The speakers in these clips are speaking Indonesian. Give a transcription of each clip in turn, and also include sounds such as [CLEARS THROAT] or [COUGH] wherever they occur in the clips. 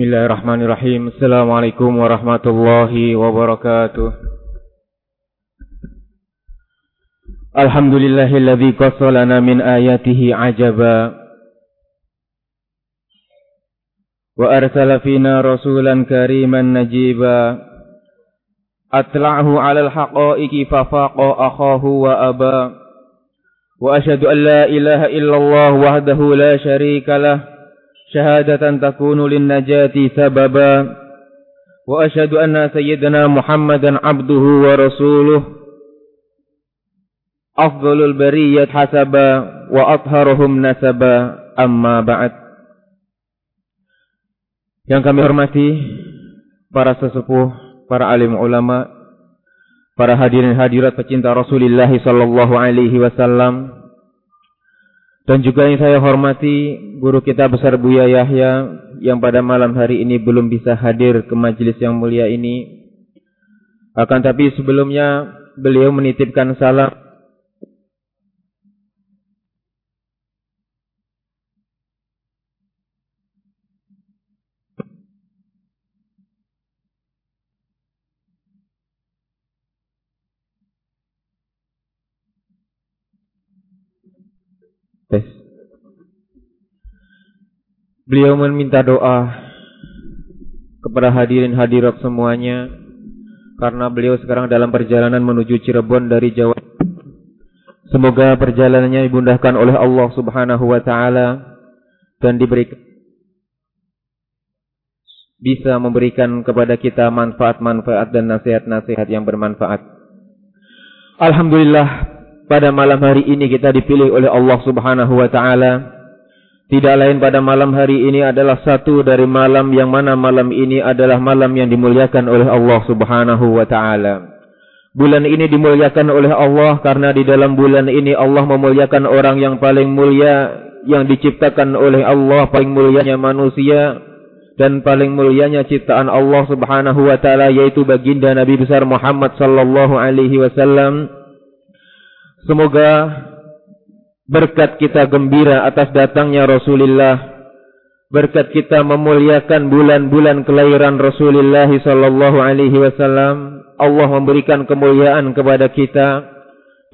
Bismillahirrahmanirrahim. Assalamualaikum warahmatullahi wabarakatuh. Alhamdulillahilladzi qassalana min ayatihi ajaba. Wa arsala fina rasulan kariman najiba. Atla'ahu 'alal haqa'iqi fafaqa akhahu wa aba. Wa asyhadu an la ilaha illallah wahdahu la syarika lah. شهادة تكون للنجاة سببا وأشهد أن سيدنا محمدا عبده ورسوله أفضل البرية حسبا وأطهرهم نسبا أما بعد Yang kami hormati para sesepuh, para alim ulama, para hadirin hadirat pecinta Rasulullah sallallahu alaihi wasallam, dan juga yang saya hormati guru kita besar Buya Yahya yang pada malam hari ini belum bisa hadir ke majelis yang mulia ini. Akan tapi sebelumnya beliau menitipkan salam Tes. Beliau meminta doa kepada hadirin hadirat semuanya karena beliau sekarang dalam perjalanan menuju Cirebon dari Jawa. Semoga perjalanannya dimudahkan oleh Allah Subhanahu wa taala dan diberi bisa memberikan kepada kita manfaat-manfaat dan nasihat-nasihat yang bermanfaat. Alhamdulillah pada malam hari ini kita dipilih oleh Allah Subhanahu wa taala. Tidak lain pada malam hari ini adalah satu dari malam yang mana malam ini adalah malam yang dimuliakan oleh Allah Subhanahu wa taala. Bulan ini dimuliakan oleh Allah karena di dalam bulan ini Allah memuliakan orang yang paling mulia yang diciptakan oleh Allah, paling mulianya manusia dan paling mulianya ciptaan Allah Subhanahu wa taala yaitu baginda Nabi besar Muhammad sallallahu alaihi wasallam Semoga Berkat kita gembira atas datangnya Rasulullah. Berkat kita memuliakan bulan-bulan kelahiran Rasulullah sallallahu alaihi wasallam, Allah memberikan kemuliaan kepada kita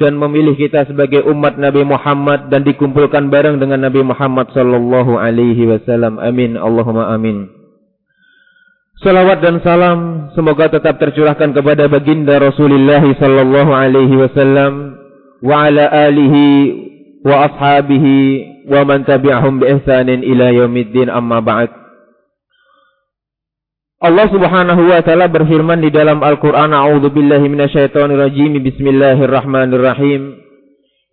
dan memilih kita sebagai umat Nabi Muhammad dan dikumpulkan bareng dengan Nabi Muhammad sallallahu alaihi wasallam. Amin. Allahumma amin. Salawat dan salam semoga tetap tercurahkan kepada baginda Rasulullah sallallahu alaihi wasallam wa ala alihi وأصحابه ومن تبعهم بإحسان إلى يوم الدين أما بعد Allah Subhanahu wa taala berfirman di dalam Al-Qur'an A'udzu billahi minasyaitonir rajim Bismillahirrahmanirrahim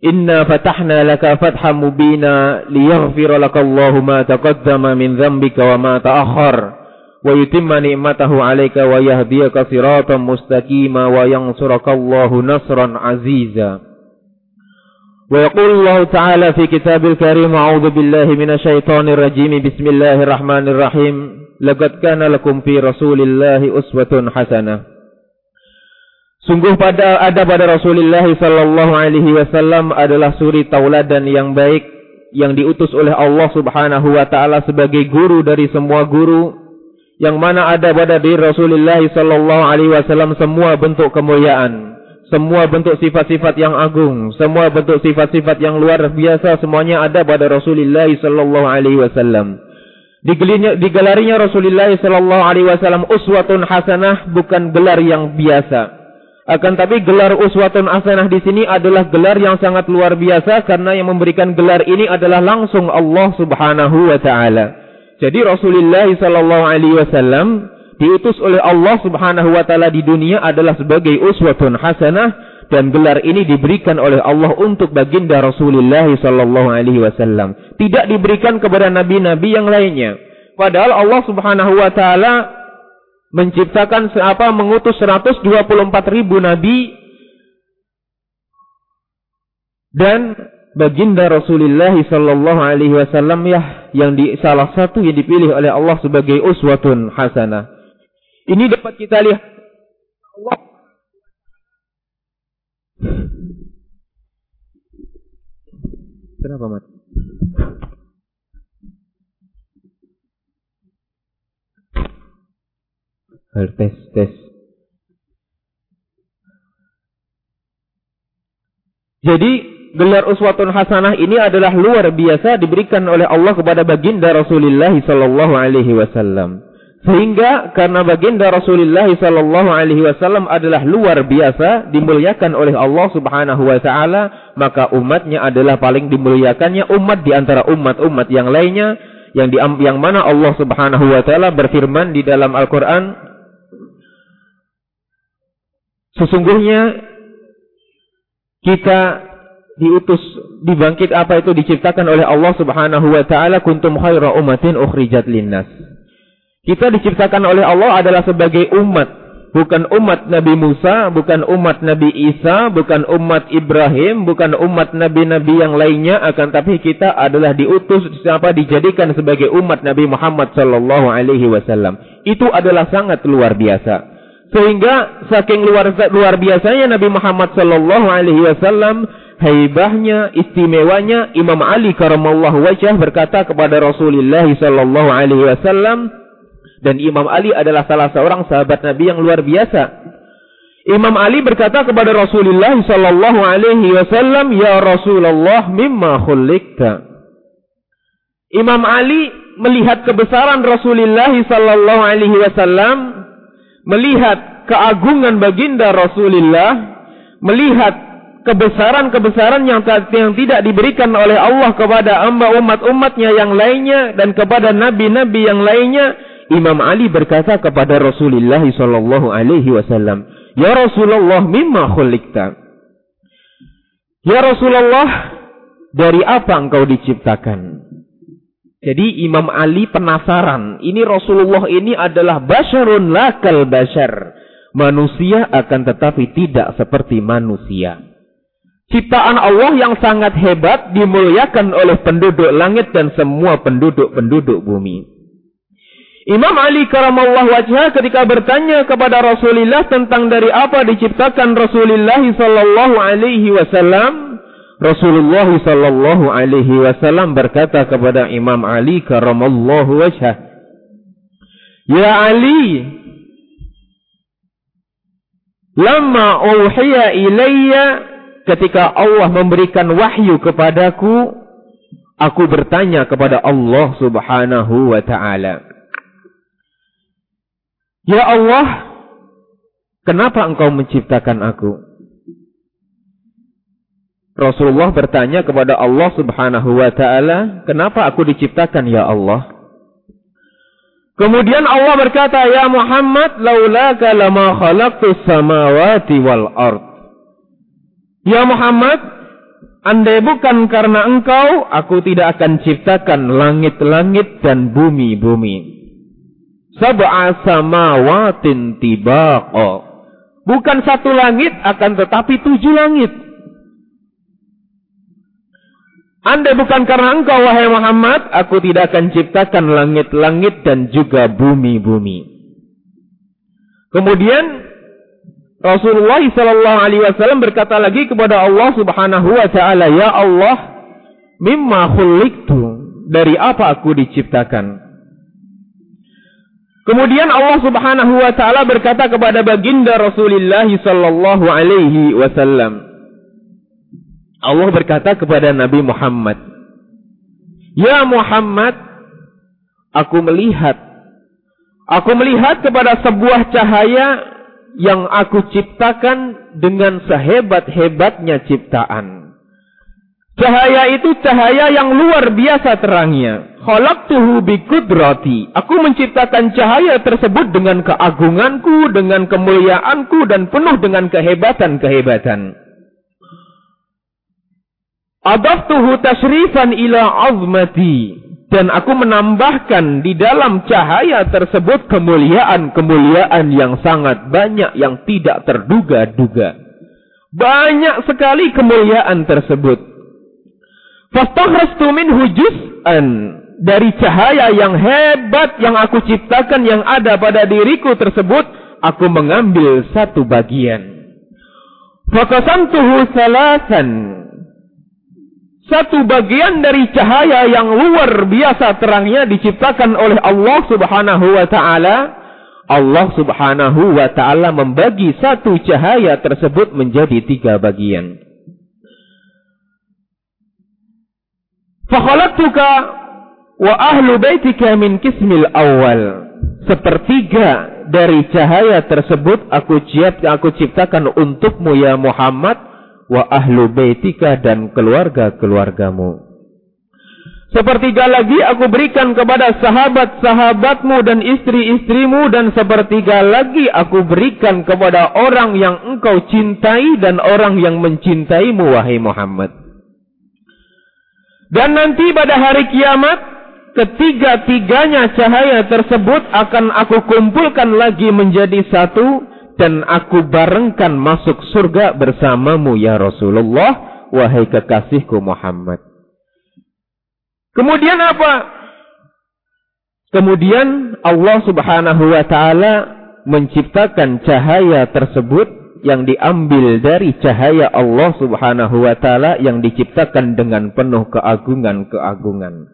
Inna fatahna laka fathan mubina liyaghfira lakallahu ma taqaddama min dhanbika wa ma ta'akhkhar wa yutimma ni'matahu 'alayka wa yahdiyaka siratan mustaqima wa yansurakallahu nasran 'aziza ويقول الله تعالى في كتاب الكريم أعوذ بالله من الشيطان الرجيم بسم الله الرحمن الرحيم لقد كان لكم في رسول الله أسوة حسنة Sungguh pada ada pada Rasulullah sallallahu alaihi wasallam adalah suri tauladan yang baik yang diutus oleh Allah Subhanahu wa taala sebagai guru dari semua guru yang mana ada pada diri Rasulullah sallallahu alaihi wasallam semua bentuk kemuliaan semua bentuk sifat-sifat yang agung, semua bentuk sifat-sifat yang luar biasa semuanya ada pada Rasulullah sallallahu alaihi wasallam. Digelarinya Rasulullah sallallahu alaihi wasallam uswatun hasanah bukan gelar yang biasa. Akan tapi gelar uswatun hasanah di sini adalah gelar yang sangat luar biasa karena yang memberikan gelar ini adalah langsung Allah Subhanahu wa taala. Jadi Rasulullah sallallahu alaihi wasallam diutus oleh Allah Subhanahu wa taala di dunia adalah sebagai uswatun hasanah dan gelar ini diberikan oleh Allah untuk baginda Rasulullah sallallahu alaihi wasallam. Tidak diberikan kepada nabi-nabi yang lainnya. Padahal Allah Subhanahu wa taala menciptakan apa mengutus 124 ribu nabi dan baginda Rasulullah sallallahu alaihi wasallam ya yang di salah satu yang dipilih oleh Allah sebagai uswatun hasanah. Ini dapat kita lihat Allah Kenapa mati? Tes, tes. Jadi gelar uswatun hasanah ini adalah luar biasa diberikan oleh Allah kepada baginda Rasulullah sallallahu alaihi wasallam. Sehingga karena baginda Rasulullah sallallahu alaihi wasallam adalah luar biasa dimuliakan oleh Allah Subhanahu wa taala, maka umatnya adalah paling dimuliakannya umat di antara umat-umat yang lainnya yang di yang mana Allah Subhanahu wa taala berfirman di dalam Al-Qur'an Sesungguhnya kita diutus dibangkit apa itu diciptakan oleh Allah Subhanahu wa taala kuntum khaira ummatin ukhrijat linnas. Kita diciptakan oleh Allah adalah sebagai umat, bukan umat Nabi Musa, bukan umat Nabi Isa, bukan umat Ibrahim, bukan umat nabi-nabi yang lainnya, akan tapi kita adalah diutus siapa dijadikan sebagai umat Nabi Muhammad sallallahu alaihi wasallam. Itu adalah sangat luar biasa. Sehingga saking luar luar biasanya Nabi Muhammad sallallahu alaihi wasallam, haibahnya, istimewanya Imam Ali karamallahu wajah berkata kepada Rasulullah sallallahu alaihi wasallam dan Imam Ali adalah salah seorang sahabat Nabi yang luar biasa. Imam Ali berkata kepada Rasulullah sallallahu alaihi wasallam, "Ya Rasulullah, mimma khuliqta?" Imam Ali melihat kebesaran Rasulullah sallallahu alaihi wasallam melihat keagungan baginda Rasulullah, melihat kebesaran-kebesaran yang, yang tidak diberikan oleh Allah kepada umat-umatnya yang lainnya dan kepada nabi-nabi yang lainnya, Imam Ali berkata kepada Rasulullah sallallahu alaihi wasallam, "Ya Rasulullah, mimma khuliqta?" Ya Rasulullah, dari apa engkau diciptakan? Jadi Imam Ali penasaran. Ini Rasulullah ini adalah basyarun lakal basyar. Manusia akan tetapi tidak seperti manusia. Ciptaan Allah yang sangat hebat dimuliakan oleh penduduk langit dan semua penduduk-penduduk bumi. Imam Ali karamallahu wajah ketika bertanya kepada Rasulullah tentang dari apa diciptakan Rasulullah sallallahu alaihi wasallam, Rasulullah sallallahu alaihi wasallam berkata kepada Imam Ali karamallahu wajhah, "Ya Ali, lama uhiya ilayya ketika Allah memberikan wahyu kepadaku, aku bertanya kepada Allah Subhanahu wa taala, Ya Allah, kenapa engkau menciptakan aku?" Rasulullah bertanya kepada Allah Subhanahu wa taala, "Kenapa aku diciptakan ya Allah?" Kemudian Allah berkata, "Ya Muhammad, laulaka lama khalaqtus samawati wal ard." Ya Muhammad, andai bukan karena engkau, aku tidak akan ciptakan langit-langit dan bumi-bumi. Sab'a samawatin tibaqa. Bukan satu langit akan tetapi tujuh langit. Anda bukan karena engkau wahai Muhammad, aku tidak akan ciptakan langit-langit dan juga bumi-bumi. Kemudian Rasulullah sallallahu alaihi wasallam berkata lagi kepada Allah Subhanahu wa taala, "Ya Allah, mimma khuliqtu?" Dari apa aku diciptakan? Kemudian Allah Subhanahu wa taala berkata kepada baginda Rasulullah sallallahu alaihi wasallam, Allah berkata kepada Nabi Muhammad, "Ya Muhammad, aku melihat aku melihat kepada sebuah cahaya yang aku ciptakan dengan sehebat-hebatnya ciptaan. Cahaya itu cahaya yang luar biasa terangnya. Khalaqtuhu bikudrati. Aku menciptakan cahaya tersebut dengan keagunganku, dengan kemuliaanku dan penuh dengan kehebatan-kehebatan. Adaftuhu tashrifan ila azmati. Dan aku menambahkan di dalam cahaya tersebut kemuliaan-kemuliaan yang sangat banyak yang tidak terduga-duga. Banyak sekali kemuliaan tersebut. Fastakhrastu minhu juz'an dari cahaya yang hebat yang aku ciptakan yang ada pada diriku tersebut, aku mengambil satu bagian. Fakasantuhu salasan satu bagian dari cahaya yang luar biasa terangnya diciptakan oleh Allah Subhanahu wa taala. Allah subhanahu wa ta'ala membagi satu cahaya tersebut menjadi tiga bagian. Fakhalaktuka wa ahlu baitika min kismil awal. Sepertiga dari cahaya tersebut aku ciap, aku ciptakan untukmu ya Muhammad wa ahlu baitika dan keluarga-keluargamu. Sepertiga lagi aku berikan kepada sahabat-sahabatmu dan istri-istrimu dan sepertiga lagi aku berikan kepada orang yang engkau cintai dan orang yang mencintaimu wahai Muhammad. Dan nanti pada hari kiamat ketiga-tiganya cahaya tersebut akan aku kumpulkan lagi menjadi satu dan aku barengkan masuk surga bersamamu ya Rasulullah wahai kekasihku Muhammad. Kemudian apa? Kemudian Allah Subhanahu wa taala menciptakan cahaya tersebut yang diambil dari cahaya Allah Subhanahu wa taala yang diciptakan dengan penuh keagungan-keagungan.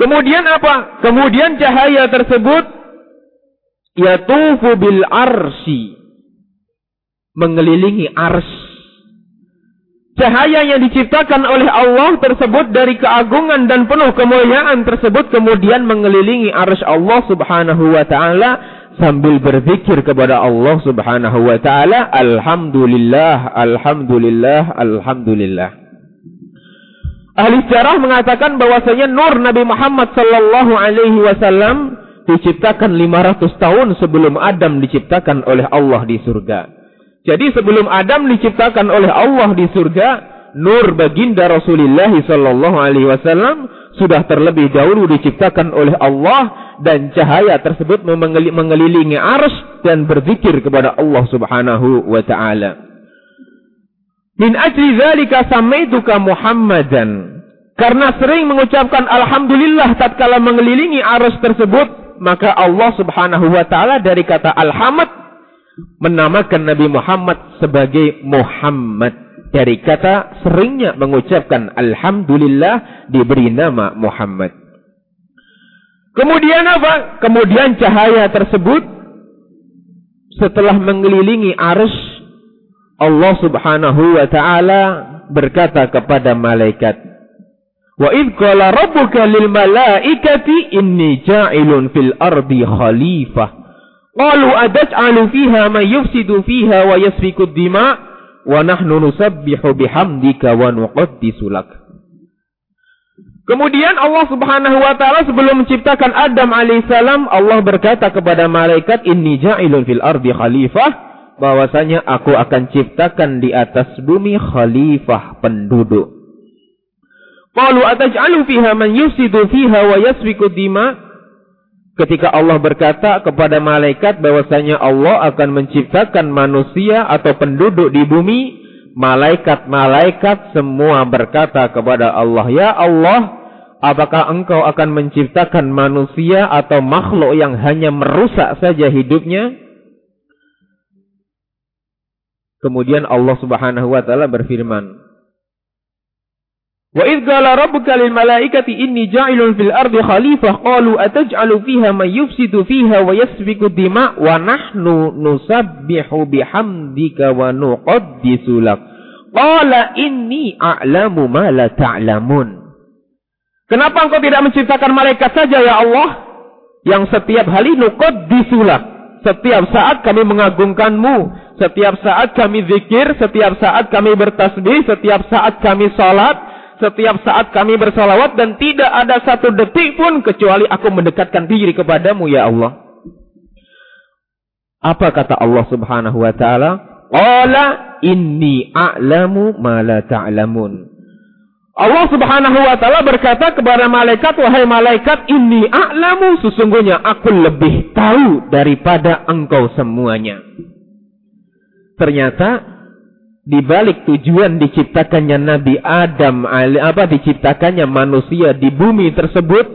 Kemudian apa? Kemudian cahaya tersebut yatufu bil arsi mengelilingi ars cahaya yang diciptakan oleh Allah tersebut dari keagungan dan penuh kemuliaan tersebut kemudian mengelilingi arsy Allah Subhanahu wa taala sambil berzikir kepada Allah Subhanahu wa taala alhamdulillah alhamdulillah alhamdulillah Ahli sejarah mengatakan bahwasanya nur Nabi Muhammad sallallahu alaihi wasallam diciptakan 500 tahun sebelum Adam diciptakan oleh Allah di surga. Jadi sebelum Adam diciptakan oleh Allah di surga, nur baginda Rasulullah sallallahu alaihi wasallam sudah terlebih dahulu diciptakan oleh Allah dan cahaya tersebut mengelilingi ars dan berzikir kepada Allah Subhanahu wa taala. Min ajli dzalika samaituka Muhammadan. Karena sering mengucapkan alhamdulillah tatkala mengelilingi arus tersebut, maka Allah Subhanahu wa taala dari kata alhamd menamakan Nabi Muhammad sebagai Muhammad. Dari kata seringnya mengucapkan Alhamdulillah diberi nama Muhammad. Kemudian apa? Kemudian cahaya tersebut setelah mengelilingi arus Allah subhanahu wa ta'ala berkata kepada malaikat. Wa idh qala rabbuka lil malaikati inni ja'ilun fil ardi khalifah. Qalu adaj'alu fiha man yufsidu fiha wa yasfiku dima wa nahnu nusabbihu bihamdika wa nuqaddisu. Kemudian Allah Subhanahu wa taala sebelum menciptakan Adam alaihissalam Allah berkata kepada malaikat inni ja'ilun fil ardi khalifah bahwasanya aku akan ciptakan di atas bumi khalifah penduduk. Qalu ataj'alu fiha man yufsidu fiha wa yasfiku dima ketika Allah berkata kepada malaikat bahwasanya Allah akan menciptakan manusia atau penduduk di bumi, malaikat-malaikat semua berkata kepada Allah, "Ya Allah, apakah Engkau akan menciptakan manusia atau makhluk yang hanya merusak saja hidupnya?" Kemudian Allah Subhanahu wa taala berfirman, Wa rabbuka lil malaikati inni ja'ilun fil ardi khalifah qalu ataj'alu fiha man yufsidu fiha wa yasfiku dima wa nahnu nusabbihu bihamdika wa nuqaddisu lak. Qala inni a'lamu ma la ta'lamun. Kenapa engkau tidak menciptakan malaikat saja ya Allah yang setiap hari nuqaddisu lak. Setiap saat kami mengagungkanmu, setiap saat kami zikir, setiap saat kami bertasbih, setiap saat kami salat, setiap saat kami bersalawat dan tidak ada satu detik pun kecuali aku mendekatkan diri kepadamu ya Allah. Apa kata Allah Subhanahu wa taala? Qala inni a'lamu ma la ta'lamun. Allah Subhanahu wa taala berkata kepada malaikat, "Wahai malaikat, inni a'lamu sesungguhnya aku lebih tahu daripada engkau semuanya." Ternyata di balik tujuan diciptakannya Nabi Adam apa diciptakannya manusia di bumi tersebut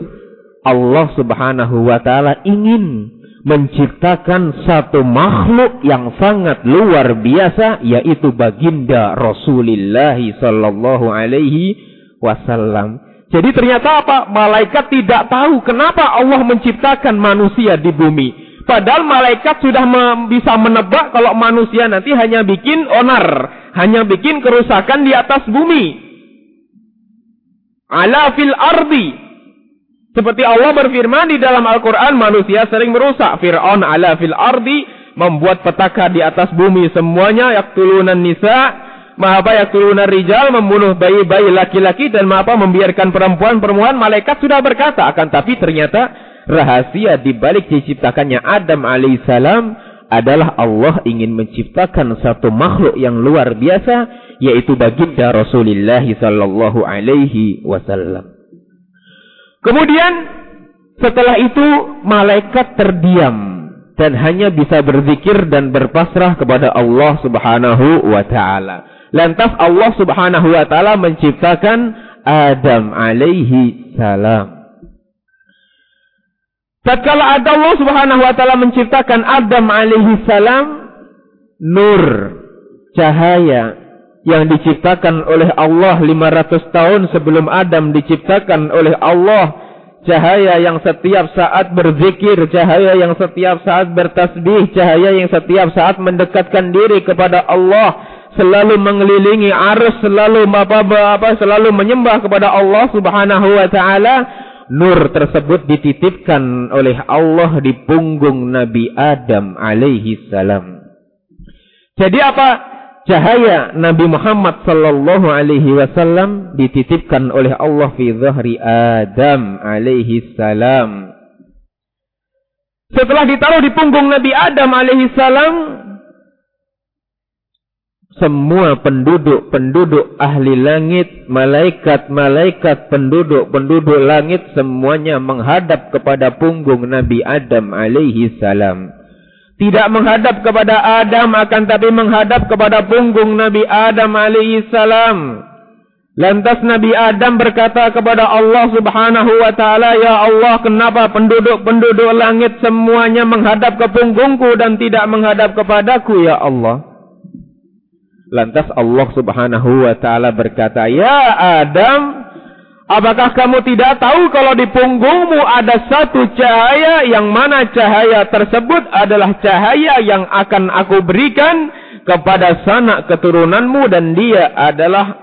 Allah Subhanahu wa taala ingin menciptakan satu makhluk yang sangat luar biasa yaitu baginda Rasulullah sallallahu alaihi wasallam. Jadi ternyata apa? Malaikat tidak tahu kenapa Allah menciptakan manusia di bumi. Padahal malaikat sudah bisa menebak kalau manusia nanti hanya bikin onar. Hanya bikin kerusakan di atas bumi. Ala fil ardi. Seperti Allah berfirman di dalam Al-Quran, manusia sering merusak. Fir'aun ala fil ardi, membuat petaka di atas bumi semuanya, yaktulunan nisa, Maha yaktuluna rijal, membunuh bayi-bayi laki-laki, dan maha membiarkan perempuan-perempuan, malaikat sudah berkata. Akan tapi ternyata rahasia di balik diciptakannya Adam alaihissalam adalah Allah ingin menciptakan satu makhluk yang luar biasa yaitu baginda Rasulullah sallallahu alaihi wasallam. Kemudian setelah itu malaikat terdiam dan hanya bisa berzikir dan berpasrah kepada Allah Subhanahu wa taala. Lantas Allah Subhanahu wa taala menciptakan Adam alaihi salam. Tatkala ada Allah Subhanahu wa taala menciptakan Adam alaihi salam, nur, cahaya yang diciptakan oleh Allah 500 tahun sebelum Adam diciptakan oleh Allah cahaya yang setiap saat berzikir cahaya yang setiap saat bertasbih cahaya yang setiap saat mendekatkan diri kepada Allah selalu mengelilingi arus selalu apa apa selalu menyembah kepada Allah Subhanahu wa taala nur tersebut dititipkan oleh Allah di punggung Nabi Adam alaihi salam jadi apa cahaya Nabi Muhammad sallallahu alaihi wasallam dititipkan oleh Allah fi zahri Adam alaihi salam. Setelah ditaruh di punggung Nabi Adam alaihi salam, semua penduduk-penduduk ahli langit, malaikat-malaikat penduduk-penduduk langit semuanya menghadap kepada punggung Nabi Adam alaihi salam. Tidak menghadap kepada Adam akan tapi menghadap kepada punggung Nabi Adam alaihi salam. Lantas Nabi Adam berkata kepada Allah subhanahu wa ta'ala, Ya Allah, kenapa penduduk-penduduk langit semuanya menghadap ke punggungku dan tidak menghadap kepadaku, Ya Allah? Lantas Allah subhanahu wa ta'ala berkata, Ya Adam, Apakah kamu tidak tahu kalau di punggungmu ada satu cahaya yang mana cahaya tersebut adalah cahaya yang akan aku berikan kepada sanak keturunanmu dan dia adalah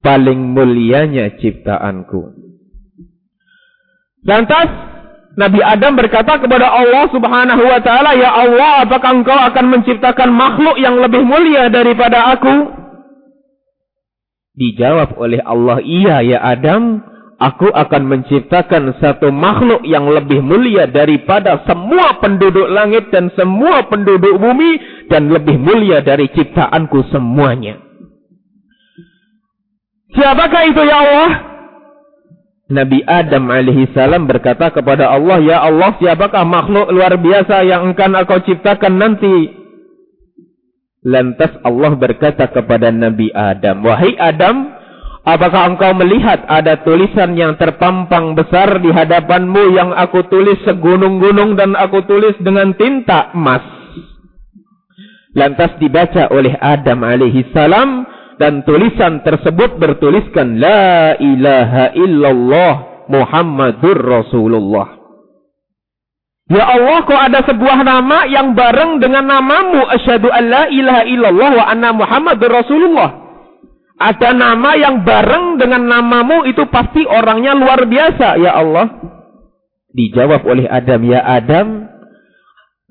paling mulianya ciptaanku. Lantas Nabi Adam berkata kepada Allah Subhanahu wa taala, "Ya Allah, apakah Engkau akan menciptakan makhluk yang lebih mulia daripada aku?" Dijawab oleh Allah, iya ya Adam, aku akan menciptakan satu makhluk yang lebih mulia daripada semua penduduk langit dan semua penduduk bumi dan lebih mulia dari ciptaanku semuanya. Siapakah itu ya Allah? Nabi Adam alaihi salam berkata kepada Allah, "Ya Allah, siapakah makhluk luar biasa yang akan aku ciptakan nanti?" Lantas Allah berkata kepada Nabi Adam, Wahai Adam, apakah engkau melihat ada tulisan yang terpampang besar di hadapanmu yang aku tulis segunung-gunung dan aku tulis dengan tinta emas? Lantas dibaca oleh Adam alaihi salam dan tulisan tersebut bertuliskan La ilaha illallah Muhammadur Rasulullah. Ya Allah, kok ada sebuah nama yang bareng dengan namamu. Asyhadu an la ilaha illallah wa anna Muhammadur Rasulullah. Ada nama yang bareng dengan namamu itu pasti orangnya luar biasa, ya Allah. Dijawab oleh Adam, ya Adam,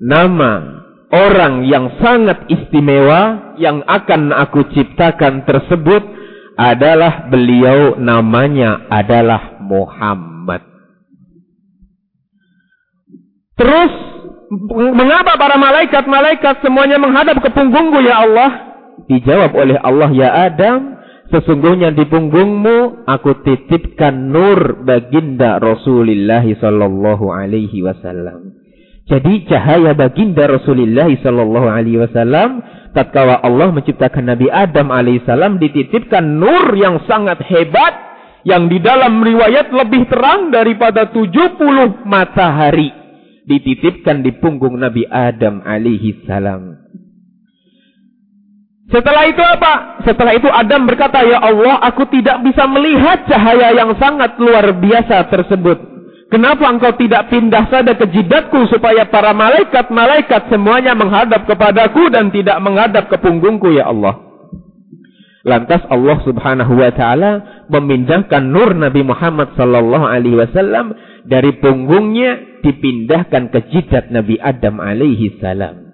nama orang yang sangat istimewa yang akan aku ciptakan tersebut adalah beliau namanya adalah Muhammad. Terus mengapa para malaikat-malaikat semuanya menghadap ke punggungku ya Allah? Dijawab oleh Allah ya Adam, sesungguhnya di punggungmu aku titipkan nur baginda Rasulullah sallallahu alaihi wasallam. Jadi cahaya baginda Rasulullah sallallahu alaihi wasallam tatkala Allah menciptakan Nabi Adam alaihissalam dititipkan nur yang sangat hebat yang di dalam riwayat lebih terang daripada 70 matahari dititipkan di punggung Nabi Adam alaihi salam. Setelah itu apa? Setelah itu Adam berkata, Ya Allah, aku tidak bisa melihat cahaya yang sangat luar biasa tersebut. Kenapa engkau tidak pindah saja ke jidatku supaya para malaikat-malaikat semuanya menghadap kepadaku dan tidak menghadap ke punggungku ya Allah. Lantas Allah Subhanahu wa taala memindahkan nur Nabi Muhammad sallallahu alaihi wasallam dari punggungnya dipindahkan ke jidat Nabi Adam alaihi salam.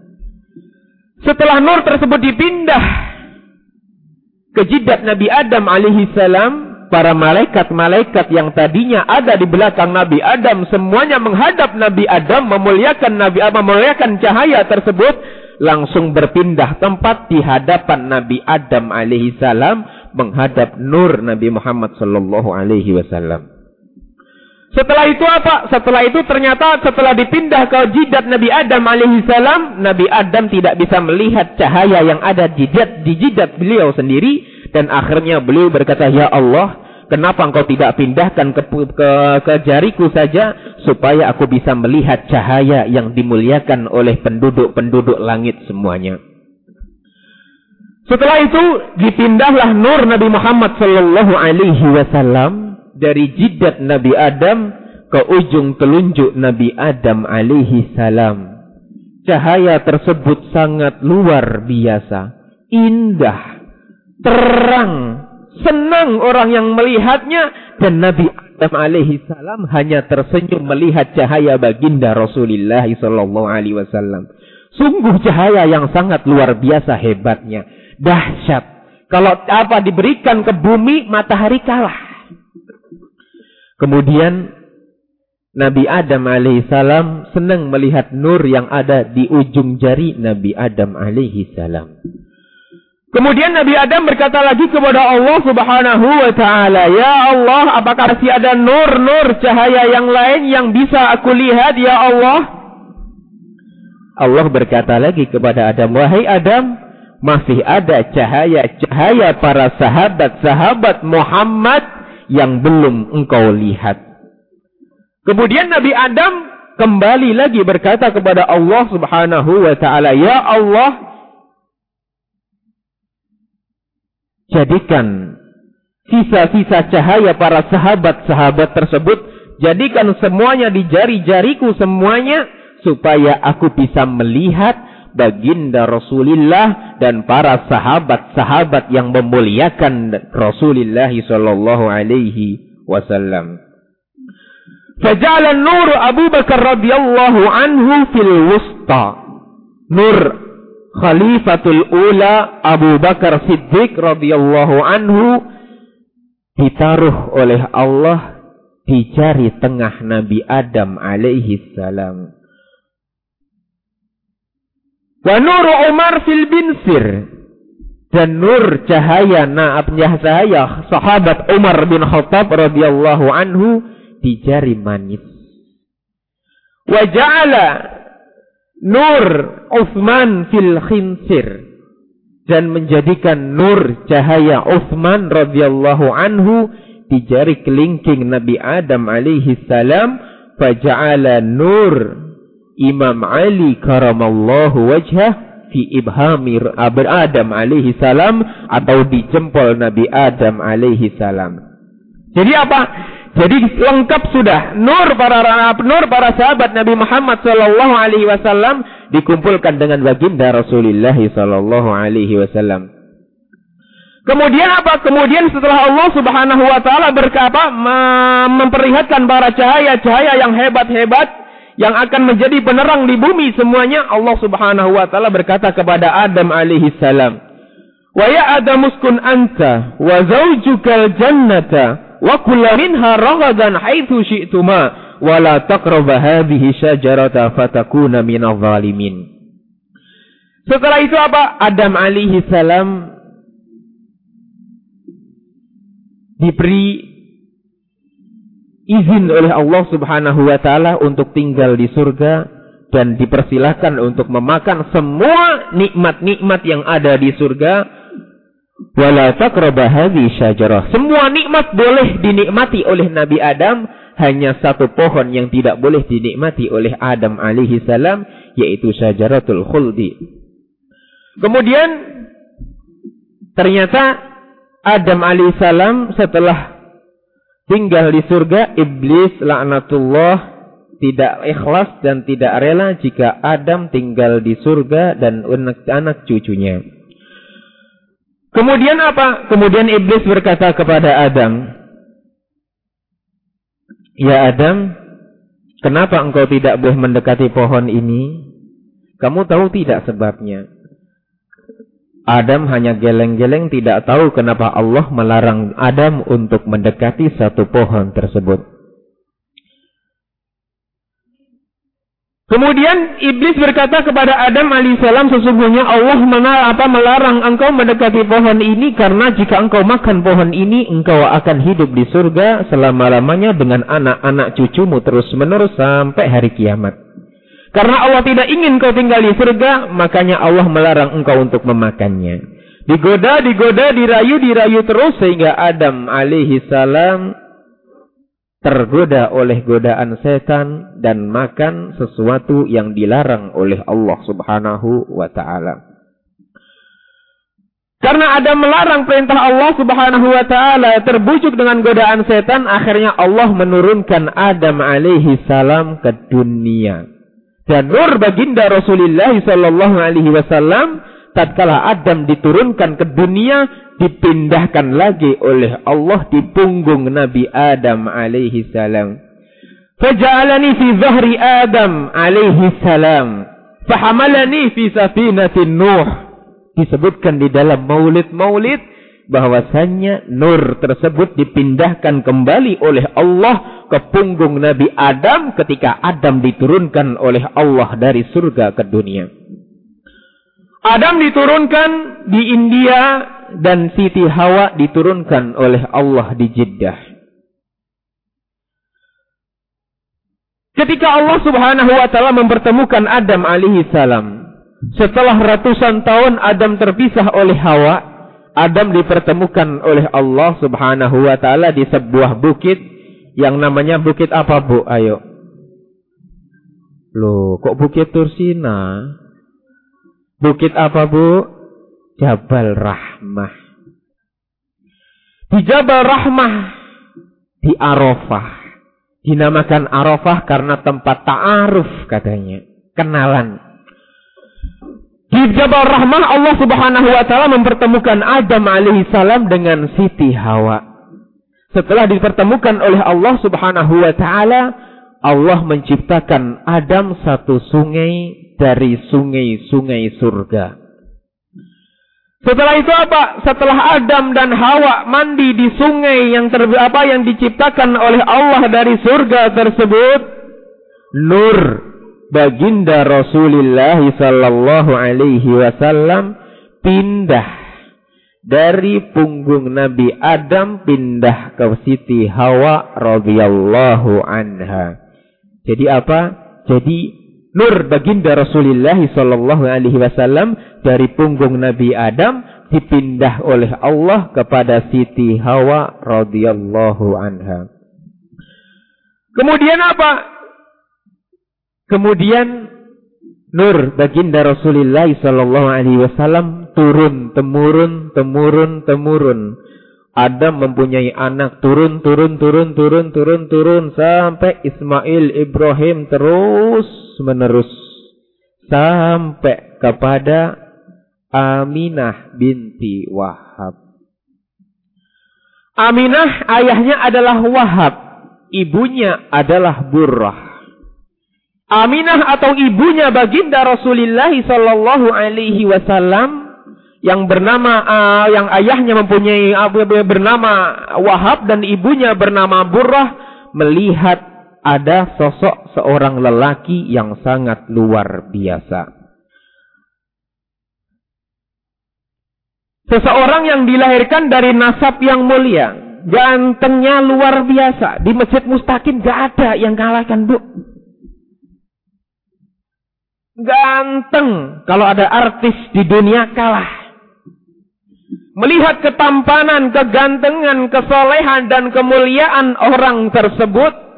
Setelah nur tersebut dipindah ke jidat Nabi Adam alaihi salam, para malaikat-malaikat yang tadinya ada di belakang Nabi Adam semuanya menghadap Nabi Adam memuliakan Nabi Adam memuliakan cahaya tersebut langsung berpindah tempat di hadapan Nabi Adam alaihi salam menghadap nur Nabi Muhammad sallallahu alaihi wasallam. Setelah itu apa? Setelah itu ternyata setelah dipindah ke jidat Nabi Adam alaihi salam, Nabi Adam tidak bisa melihat cahaya yang ada di jidat, di jidat beliau sendiri dan akhirnya beliau berkata, "Ya Allah, Kenapa engkau tidak pindahkan ke, ke, ke jariku saja supaya aku bisa melihat cahaya yang dimuliakan oleh penduduk-penduduk langit semuanya. Setelah itu dipindahlah nur Nabi Muhammad sallallahu alaihi wasallam dari jidat Nabi Adam ke ujung telunjuk Nabi Adam alaihi salam. Cahaya tersebut sangat luar biasa, indah, terang, Senang orang yang melihatnya dan Nabi Adam alaihi salam hanya tersenyum melihat cahaya baginda Rasulullah sallallahu alaihi wasallam. Sungguh cahaya yang sangat luar biasa hebatnya, dahsyat. Kalau apa diberikan ke bumi, matahari kalah. Kemudian Nabi Adam alaihi salam senang melihat nur yang ada di ujung jari Nabi Adam alaihi salam. Kemudian Nabi Adam berkata lagi kepada Allah Subhanahu wa taala, "Ya Allah, apakah masih ada nur-nur cahaya yang lain yang bisa aku lihat ya Allah?" Allah berkata lagi kepada Adam, "Wahai Adam, masih ada cahaya-cahaya para sahabat-sahabat Muhammad yang belum engkau lihat." Kemudian Nabi Adam kembali lagi berkata kepada Allah Subhanahu wa taala, "Ya Allah, jadikan sisa-sisa cahaya para sahabat-sahabat tersebut, jadikan semuanya di jari-jariku semuanya, supaya aku bisa melihat baginda Rasulullah dan para sahabat-sahabat yang memuliakan Rasulullah sallallahu alaihi wasallam. Faja'ala nur Abu Bakar radhiyallahu anhu fil wusta. Nur Khalifatul Ula Abu Bakar Siddiq radhiyallahu anhu ditaruh oleh Allah di jari tengah Nabi Adam alaihi salam. Wa nur Umar fil binsir dan nur cahaya naabnya cahaya sahabat Umar bin Khattab radhiyallahu anhu di jari manis. Wa ja'ala nur Uthman fil khinsir dan menjadikan nur cahaya Uthman radhiyallahu anhu di jari kelingking Nabi Adam alaihi salam faja'ala nur Imam Ali karamallahu wajhah fi ibhami Adam alaihi salam atau di jempol Nabi Adam alaihi salam. Jadi apa? Jadi lengkap sudah nur para nur para sahabat Nabi Muhammad sallallahu alaihi wasallam dikumpulkan dengan baginda Rasulullah sallallahu alaihi wasallam. Kemudian apa? Kemudian setelah Allah Subhanahu wa taala berkata memperlihatkan para cahaya-cahaya yang hebat-hebat yang akan menjadi penerang di bumi semuanya Allah Subhanahu wa taala berkata kepada Adam alaihi salam, "Wa ya Adam uskun anta wa zaujukal jannata wa kulla minha ragadan haitsu syi'tuma wa la taqrabu hadhihi syajarata fatakuna minadh zalimin. Setelah itu apa? Adam alaihi salam diberi izin oleh Allah Subhanahu wa taala untuk tinggal di surga dan dipersilahkan untuk memakan semua nikmat-nikmat yang ada di surga Wala taqraba syajarah. Semua nikmat boleh dinikmati oleh Nabi Adam, hanya satu pohon yang tidak boleh dinikmati oleh Adam alaihi salam yaitu syajaratul khuldi. Kemudian ternyata Adam alaihi salam setelah tinggal di surga, iblis laknatullah tidak ikhlas dan tidak rela jika Adam tinggal di surga dan anak-anak cucunya. Kemudian apa? Kemudian iblis berkata kepada Adam, Ya Adam, kenapa engkau tidak boleh mendekati pohon ini? Kamu tahu tidak sebabnya? Adam hanya geleng-geleng tidak tahu kenapa Allah melarang Adam untuk mendekati satu pohon tersebut. Kemudian iblis berkata kepada Adam alaihissalam sesungguhnya Allah mana apa melarang engkau mendekati pohon ini karena jika engkau makan pohon ini engkau akan hidup di surga selama-lamanya dengan anak-anak cucumu terus menerus sampai hari kiamat. Karena Allah tidak ingin kau tinggal di surga, makanya Allah melarang engkau untuk memakannya. Digoda, digoda, dirayu, dirayu terus sehingga Adam alaihi salam tergoda oleh godaan setan dan makan sesuatu yang dilarang oleh Allah Subhanahu wa taala. Karena Adam melarang perintah Allah Subhanahu wa taala terbujuk dengan godaan setan, akhirnya Allah menurunkan Adam alaihi salam ke dunia. Dan nur baginda Rasulullah sallallahu alaihi wasallam tatkala Adam diturunkan ke dunia dipindahkan lagi oleh Allah di punggung Nabi Adam alaihi salam. Faja'alani fi zahri Adam alaihi salam. Fahamalani fi safinatin Nuh. Disebutkan di dalam maulid-maulid bahwasannya nur tersebut dipindahkan kembali oleh Allah ke punggung Nabi Adam ketika Adam diturunkan oleh Allah dari surga ke dunia. Adam diturunkan di India dan Siti Hawa diturunkan oleh Allah di Jeddah. Ketika Allah Subhanahu wa taala mempertemukan Adam alaihi salam, setelah ratusan tahun Adam terpisah oleh Hawa, Adam dipertemukan oleh Allah subhanahu wa ta'ala di sebuah bukit yang namanya bukit apa bu? Ayo. Loh, kok bukit Tursina? Bukit apa bu? Jabal Rahmah. Di Jabal Rahmah, di Arafah. Dinamakan Arafah karena tempat ta'aruf katanya. Kenalan. Di Jabal Rahmah Allah Subhanahu wa taala mempertemukan Adam alaihi salam dengan Siti Hawa. Setelah dipertemukan oleh Allah Subhanahu wa taala, Allah menciptakan Adam satu sungai dari sungai-sungai surga. Setelah itu apa? Setelah Adam dan Hawa mandi di sungai yang ter, apa yang diciptakan oleh Allah dari surga tersebut, nur baginda Rasulullah sallallahu alaihi wasallam pindah dari punggung Nabi Adam pindah ke Siti Hawa radhiyallahu anha. Jadi apa? Jadi nur baginda Rasulullah sallallahu alaihi wasallam dari punggung Nabi Adam dipindah oleh Allah kepada Siti Hawa radhiyallahu anha. Kemudian apa? Kemudian nur baginda Rasulullah sallallahu alaihi wasallam turun temurun temurun temurun. Adam mempunyai anak turun turun turun turun turun turun sampai Ismail Ibrahim terus menerus sampai kepada Aminah binti Wahab. Aminah ayahnya adalah Wahab, ibunya adalah Burrah. Aminah atau ibunya baginda Rasulullah sallallahu alaihi wasallam yang bernama uh, yang ayahnya mempunyai uh, bernama Wahab dan ibunya bernama Burrah melihat ada sosok seorang lelaki yang sangat luar biasa. Seseorang yang dilahirkan dari nasab yang mulia, gantengnya luar biasa. Di Masjid Mustaqim gak ada yang kalahkan, Bu. Ganteng. Kalau ada artis di dunia kalah. Melihat ketampanan, kegantengan, kesolehan, dan kemuliaan orang tersebut.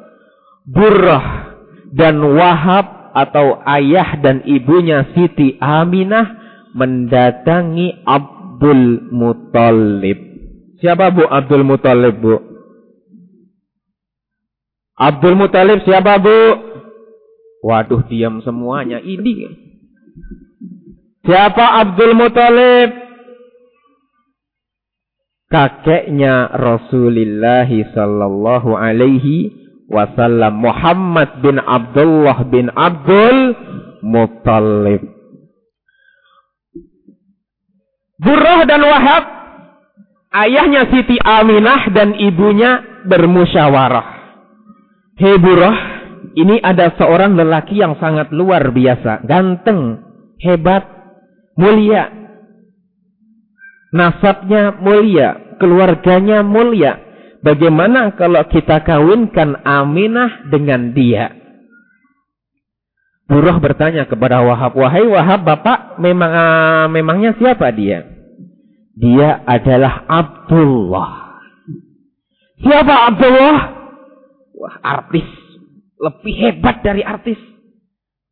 Burrah dan Wahab atau ayah dan ibunya Siti Aminah mendatangi Abdul Muthalib. Siapa Bu Abdul Muthalib Bu? Abdul Muthalib siapa bu? Waduh diam semuanya. Ini. Siapa Abdul Muthalib? Kakeknya Rasulullah sallallahu alaihi wasallam Muhammad bin Abdullah bin Abdul Muthalib. Burrah dan Wahab ayahnya Siti Aminah dan ibunya bermusyawarah. Hei Burrah, ini ada seorang lelaki yang sangat luar biasa, ganteng, hebat, mulia. Nasabnya mulia, keluarganya mulia. Bagaimana kalau kita kawinkan Aminah dengan dia? Burah bertanya kepada Wahab, "Wahai Wahab, Bapak memang uh, memangnya siapa dia?" Dia adalah Abdullah. Siapa Abdullah? Wah, artis. Lebih hebat dari artis.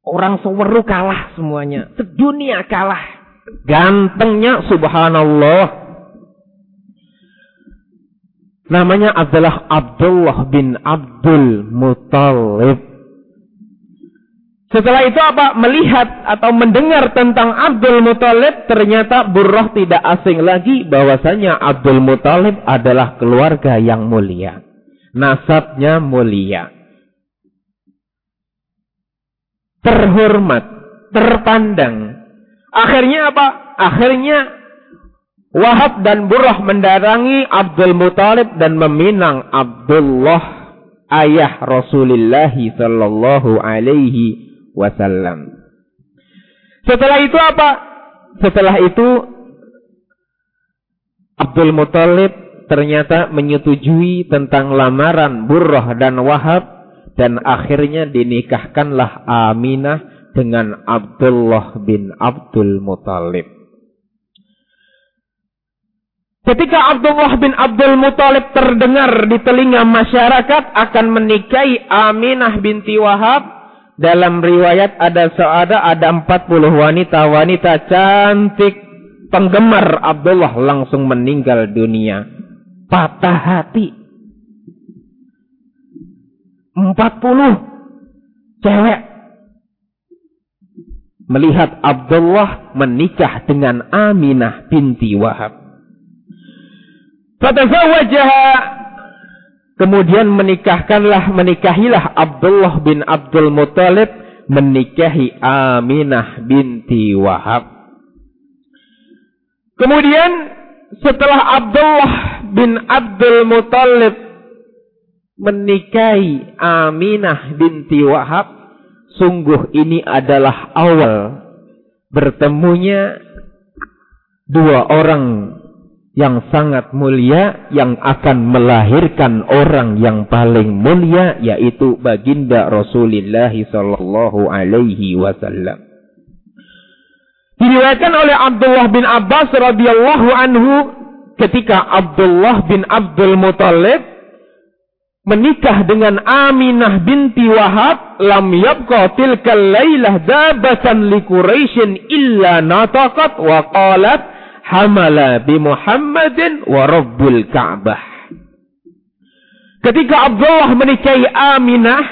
Orang seweru kalah semuanya. Sedunia kalah. Gantengnya subhanallah. Namanya adalah Abdullah bin Abdul Muttalib. Setelah itu apa? Melihat atau mendengar tentang Abdul Muttalib, ternyata Burroh tidak asing lagi bahwasanya Abdul Muttalib adalah keluarga yang mulia. Nasabnya mulia. Terhormat, terpandang. Akhirnya apa? Akhirnya Wahab dan Burrah mendatangi Abdul Muthalib dan meminang Abdullah ayah Rasulullah sallallahu alaihi wasallam. Setelah itu apa? Setelah itu Abdul Muthalib ternyata menyetujui tentang lamaran Burrah dan Wahab dan akhirnya dinikahkanlah Aminah dengan Abdullah bin Abdul Muthalib. Ketika Abdullah bin Abdul Muthalib terdengar di telinga masyarakat akan menikahi Aminah binti Wahab, dalam riwayat ada seada ada 40 wanita-wanita cantik penggemar Abdullah langsung meninggal dunia. Patah hati. 40 cewek melihat Abdullah menikah dengan Aminah binti Wahab. Fatazawwajaha kemudian menikahkanlah menikahilah Abdullah bin Abdul Muthalib menikahi Aminah binti Wahab. Kemudian setelah Abdullah bin Abdul Muthalib menikahi Aminah binti Wahab, sungguh ini adalah awal bertemunya dua orang yang sangat mulia yang akan melahirkan orang yang paling mulia yaitu baginda Rasulullah sallallahu alaihi wasallam. Diriwayatkan oleh Abdullah bin Abbas radhiyallahu anhu ketika Abdullah bin Abdul Muthalib menikah dengan Aminah binti Wahab lam yabqa tilkal lailah dabatan li illa nataqat wa qalat hamala bi Muhammadin wa Rabbul Ka'bah. Ketika Abdullah menikahi Aminah,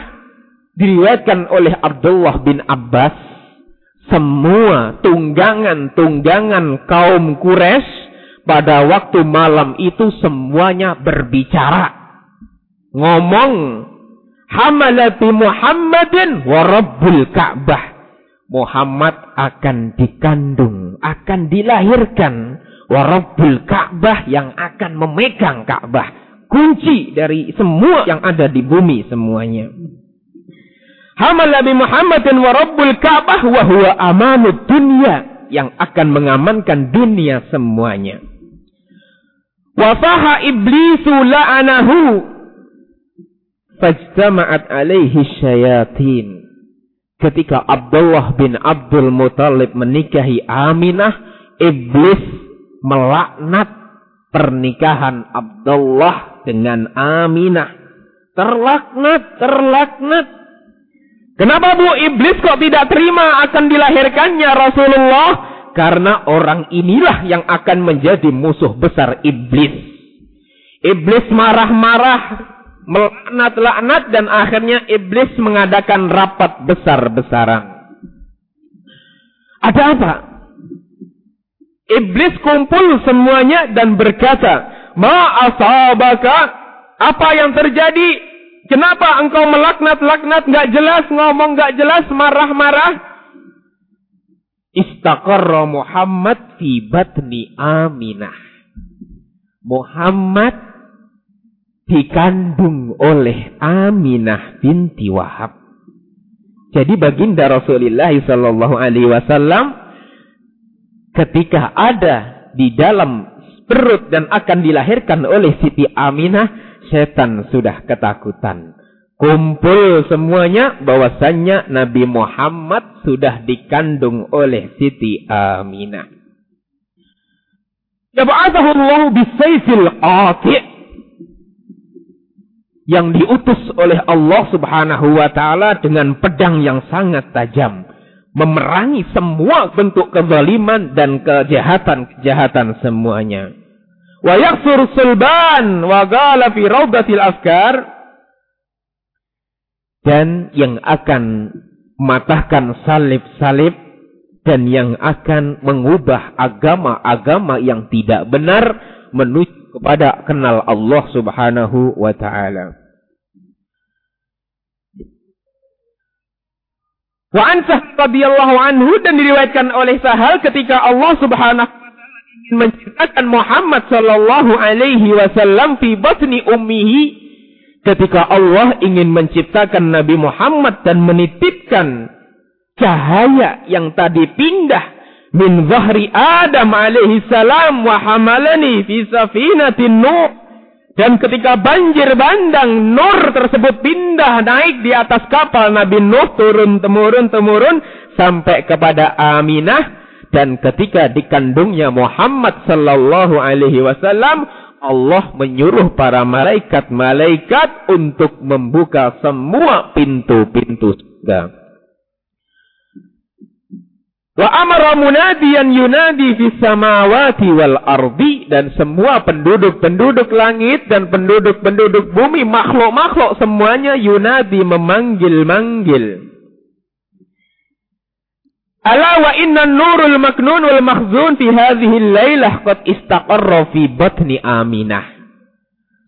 diriwayatkan oleh Abdullah bin Abbas, semua tunggangan-tunggangan kaum Quraisy pada waktu malam itu semuanya berbicara. Ngomong, hamala bi Muhammadin wa Rabbul Ka'bah. Muhammad akan dikandung, akan dilahirkan. Warabbul Ka'bah yang akan memegang Ka'bah. Kunci dari semua yang ada di bumi semuanya. Hamal Nabi Muhammad dan warabbul Ka'bah wa huwa amanud dunia yang akan mengamankan dunia semuanya. Wafaha iblisu la'anahu fajtama'at alaihi syayatin ketika Abdullah bin Abdul Muthalib menikahi Aminah, iblis melaknat pernikahan Abdullah dengan Aminah. Terlaknat, terlaknat. Kenapa Bu iblis kok tidak terima akan dilahirkannya Rasulullah? Karena orang inilah yang akan menjadi musuh besar iblis. Iblis marah-marah melaknat-laknat dan akhirnya iblis mengadakan rapat besar-besaran. Ada apa? Iblis kumpul semuanya dan berkata, Ma'asabaka, apa yang terjadi? Kenapa engkau melaknat-laknat nggak jelas, ngomong nggak jelas, marah-marah? Istaqarra Muhammad fi batni Aminah. Muhammad dikandung oleh Aminah binti Wahab. Jadi baginda Rasulullah sallallahu alaihi wasallam ketika ada di dalam perut dan akan dilahirkan oleh Siti Aminah, setan sudah ketakutan. Kumpul semuanya bahwasannya Nabi Muhammad sudah dikandung oleh Siti Aminah. Yab'athahu Allah bisayfil qati' yang diutus oleh Allah Subhanahu wa taala dengan pedang yang sangat tajam memerangi semua bentuk kezaliman dan kejahatan-kejahatan semuanya. Wa yaksur sulban wa gala dan yang akan mematahkan salib-salib dan yang akan mengubah agama-agama yang tidak benar menuju kepada kenal Allah Subhanahu wa taala. Wa an radhiyallahu anhu dan diriwayatkan oleh Sahal ketika Allah Subhanahu wa taala ingin menciptakan Muhammad sallallahu alaihi wasallam fi batni ummihi ketika Allah ingin menciptakan Nabi Muhammad dan menitipkan cahaya yang tadi pindah min zahri Adam alaihi salam wa hamalani fi safinatin nuh dan ketika banjir bandang nur tersebut pindah naik di atas kapal Nabi Nuh turun temurun temurun sampai kepada Aminah dan ketika dikandungnya Muhammad sallallahu alaihi wasallam Allah menyuruh para malaikat-malaikat untuk membuka semua pintu-pintu surga. Wa amara munadiyan yunadi fi samawati wal ardi dan semua penduduk-penduduk langit dan penduduk-penduduk bumi makhluk-makhluk semuanya yunadi memanggil-manggil. Ala wa inna nurul maknun wal makhzun fi hadhihi lailah qad istaqarra fi batni Aminah.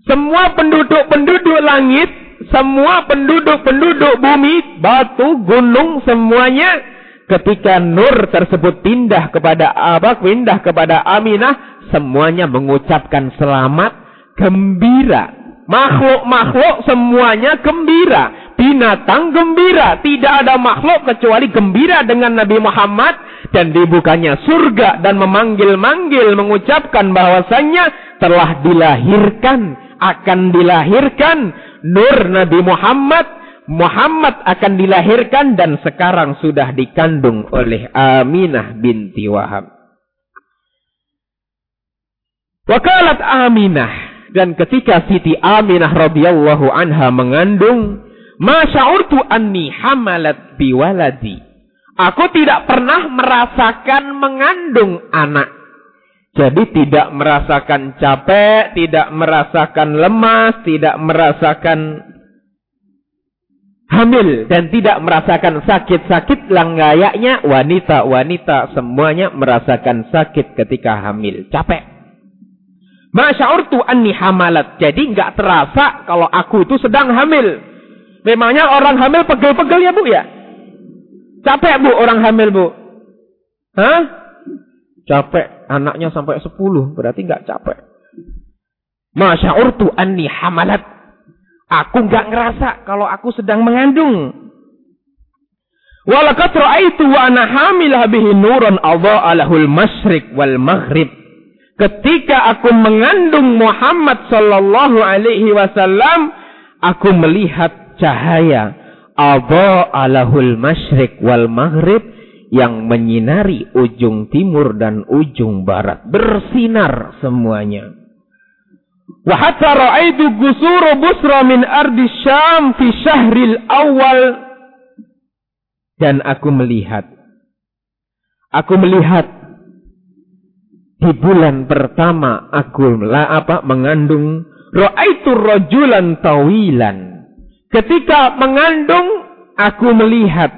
Semua penduduk-penduduk langit, semua penduduk-penduduk bumi, batu, gunung, semuanya ketika nur tersebut pindah kepada apa? Pindah kepada Aminah, semuanya mengucapkan selamat, gembira. Makhluk-makhluk semuanya gembira binatang gembira. Tidak ada makhluk kecuali gembira dengan Nabi Muhammad. Dan dibukanya surga dan memanggil-manggil mengucapkan bahwasannya telah dilahirkan. Akan dilahirkan Nur Nabi Muhammad. Muhammad akan dilahirkan dan sekarang sudah dikandung oleh Aminah binti Wahab. Wakalat Aminah dan ketika Siti Aminah radhiyallahu anha mengandung Ma sya'urtu anni hamalat biwaladi. Aku tidak pernah merasakan mengandung anak. Jadi tidak merasakan capek, tidak merasakan lemas, tidak merasakan hamil dan tidak merasakan sakit-sakit langgayaknya wanita-wanita semuanya merasakan sakit ketika hamil, capek. Masya'urtu anni hamalat. Jadi nggak terasa kalau aku itu sedang hamil. Memangnya orang hamil pegel-pegel ya bu ya? Capek bu orang hamil bu? Hah? Capek. Anaknya sampai sepuluh. Berarti nggak capek. Masya urtu anni hamalat. Aku nggak ngerasa kalau aku sedang mengandung. Walakat ra'aitu wa ana bihi wal maghrib. Ketika aku mengandung Muhammad sallallahu alaihi wasallam, aku melihat cahaya alahul masyrik wal maghrib yang menyinari ujung timur dan ujung barat bersinar semuanya wa hatta ra'aitu gusur busra min ardi syam fi syahril awal dan aku melihat aku melihat di bulan pertama aku lah apa mengandung Ra'aitu rajulan tawilan. Ketika mengandung, aku melihat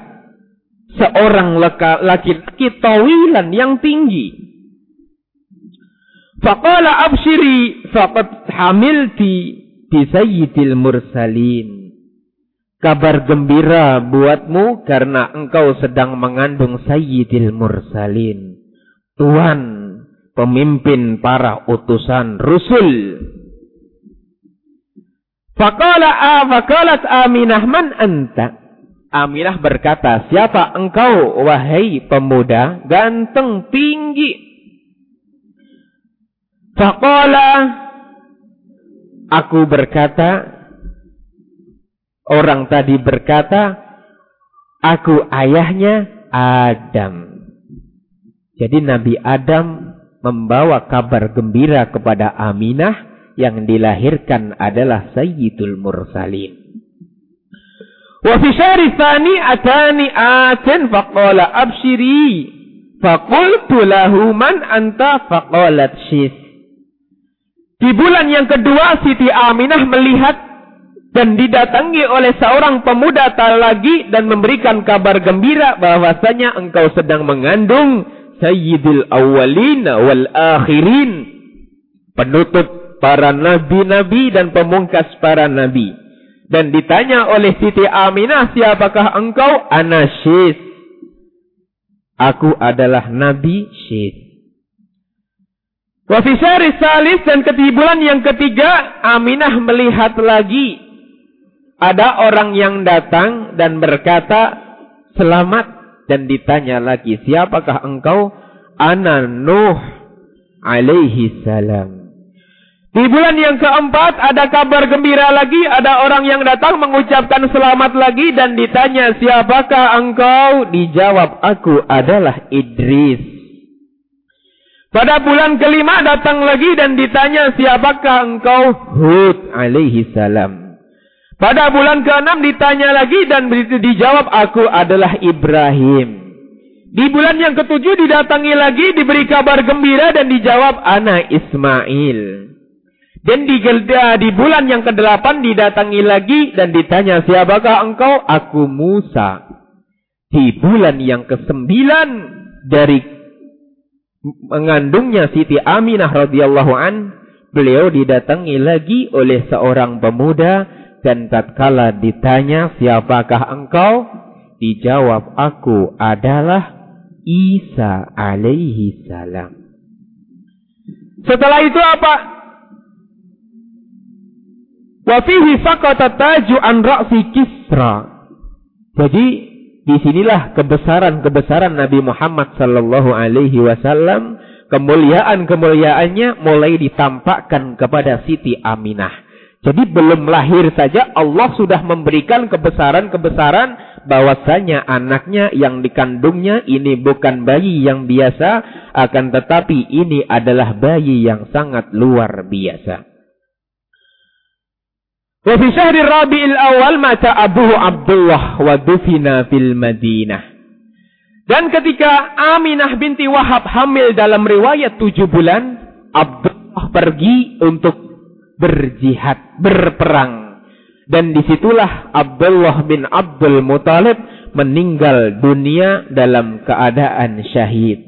seorang laki-laki tawilan yang tinggi. Faqala abshiri faqad hamilti bi sayyidil mursalin. Kabar gembira buatmu karena engkau sedang mengandung sayyidil mursalin. Tuhan pemimpin para utusan Rasul. Faqala faqalat Aminah man anta? Aminah berkata, siapa engkau wahai pemuda ganteng tinggi Faqala aku berkata orang tadi berkata aku ayahnya Adam. Jadi Nabi Adam membawa kabar gembira kepada Aminah yang dilahirkan adalah Sayyidul Mursalin. Wa fi syari tsani atani atin faqala abshiri faqultu lahu man anta faqalat shis di bulan yang kedua Siti Aminah melihat dan didatangi oleh seorang pemuda tak lagi dan memberikan kabar gembira bahwasanya engkau sedang mengandung Sayyidil Awwalin wal Akhirin. Penutup para nabi-nabi dan pemungkas para nabi. Dan ditanya oleh Siti Aminah siapakah engkau? Anasyis aku adalah nabi Syis Wafisari salis dan ketibulan yang ketiga, Aminah melihat lagi ada orang yang datang dan berkata, selamat dan ditanya lagi, siapakah engkau? Ana Nuh alaihi salam. Di bulan yang keempat ada kabar gembira lagi, ada orang yang datang mengucapkan selamat lagi dan ditanya siapakah engkau? Dijawab aku adalah Idris. Pada bulan kelima datang lagi dan ditanya siapakah engkau? Hud alaihi salam. Pada bulan keenam ditanya lagi dan dijawab aku adalah Ibrahim. Di bulan yang ketujuh didatangi lagi diberi kabar gembira dan dijawab anak Ismail. Dan di, di bulan yang kedelapan didatangi lagi dan ditanya siapakah engkau? Aku Musa. Di bulan yang kesembilan dari mengandungnya Siti Aminah radhiyallahu an, beliau didatangi lagi oleh seorang pemuda dan tatkala ditanya siapakah engkau? Dijawab aku adalah Isa alaihi salam. Setelah itu apa? Wa fihi saqata taju an Kisra. Jadi Di sinilah kebesaran-kebesaran Nabi Muhammad sallallahu alaihi wasallam, kemuliaan-kemuliaannya mulai ditampakkan kepada Siti Aminah. Jadi belum lahir saja Allah sudah memberikan kebesaran-kebesaran bahwasanya anaknya yang dikandungnya ini bukan bayi yang biasa akan tetapi ini adalah bayi yang sangat luar biasa. Wa fi syahri Rabi'il awal mata Abu Abdullah wa dufina fil Madinah. Dan ketika Aminah binti Wahab hamil dalam riwayat tujuh bulan, Abdullah pergi untuk berjihad, berperang. Dan di situlah Abdullah bin Abdul Muthalib meninggal dunia dalam keadaan syahid.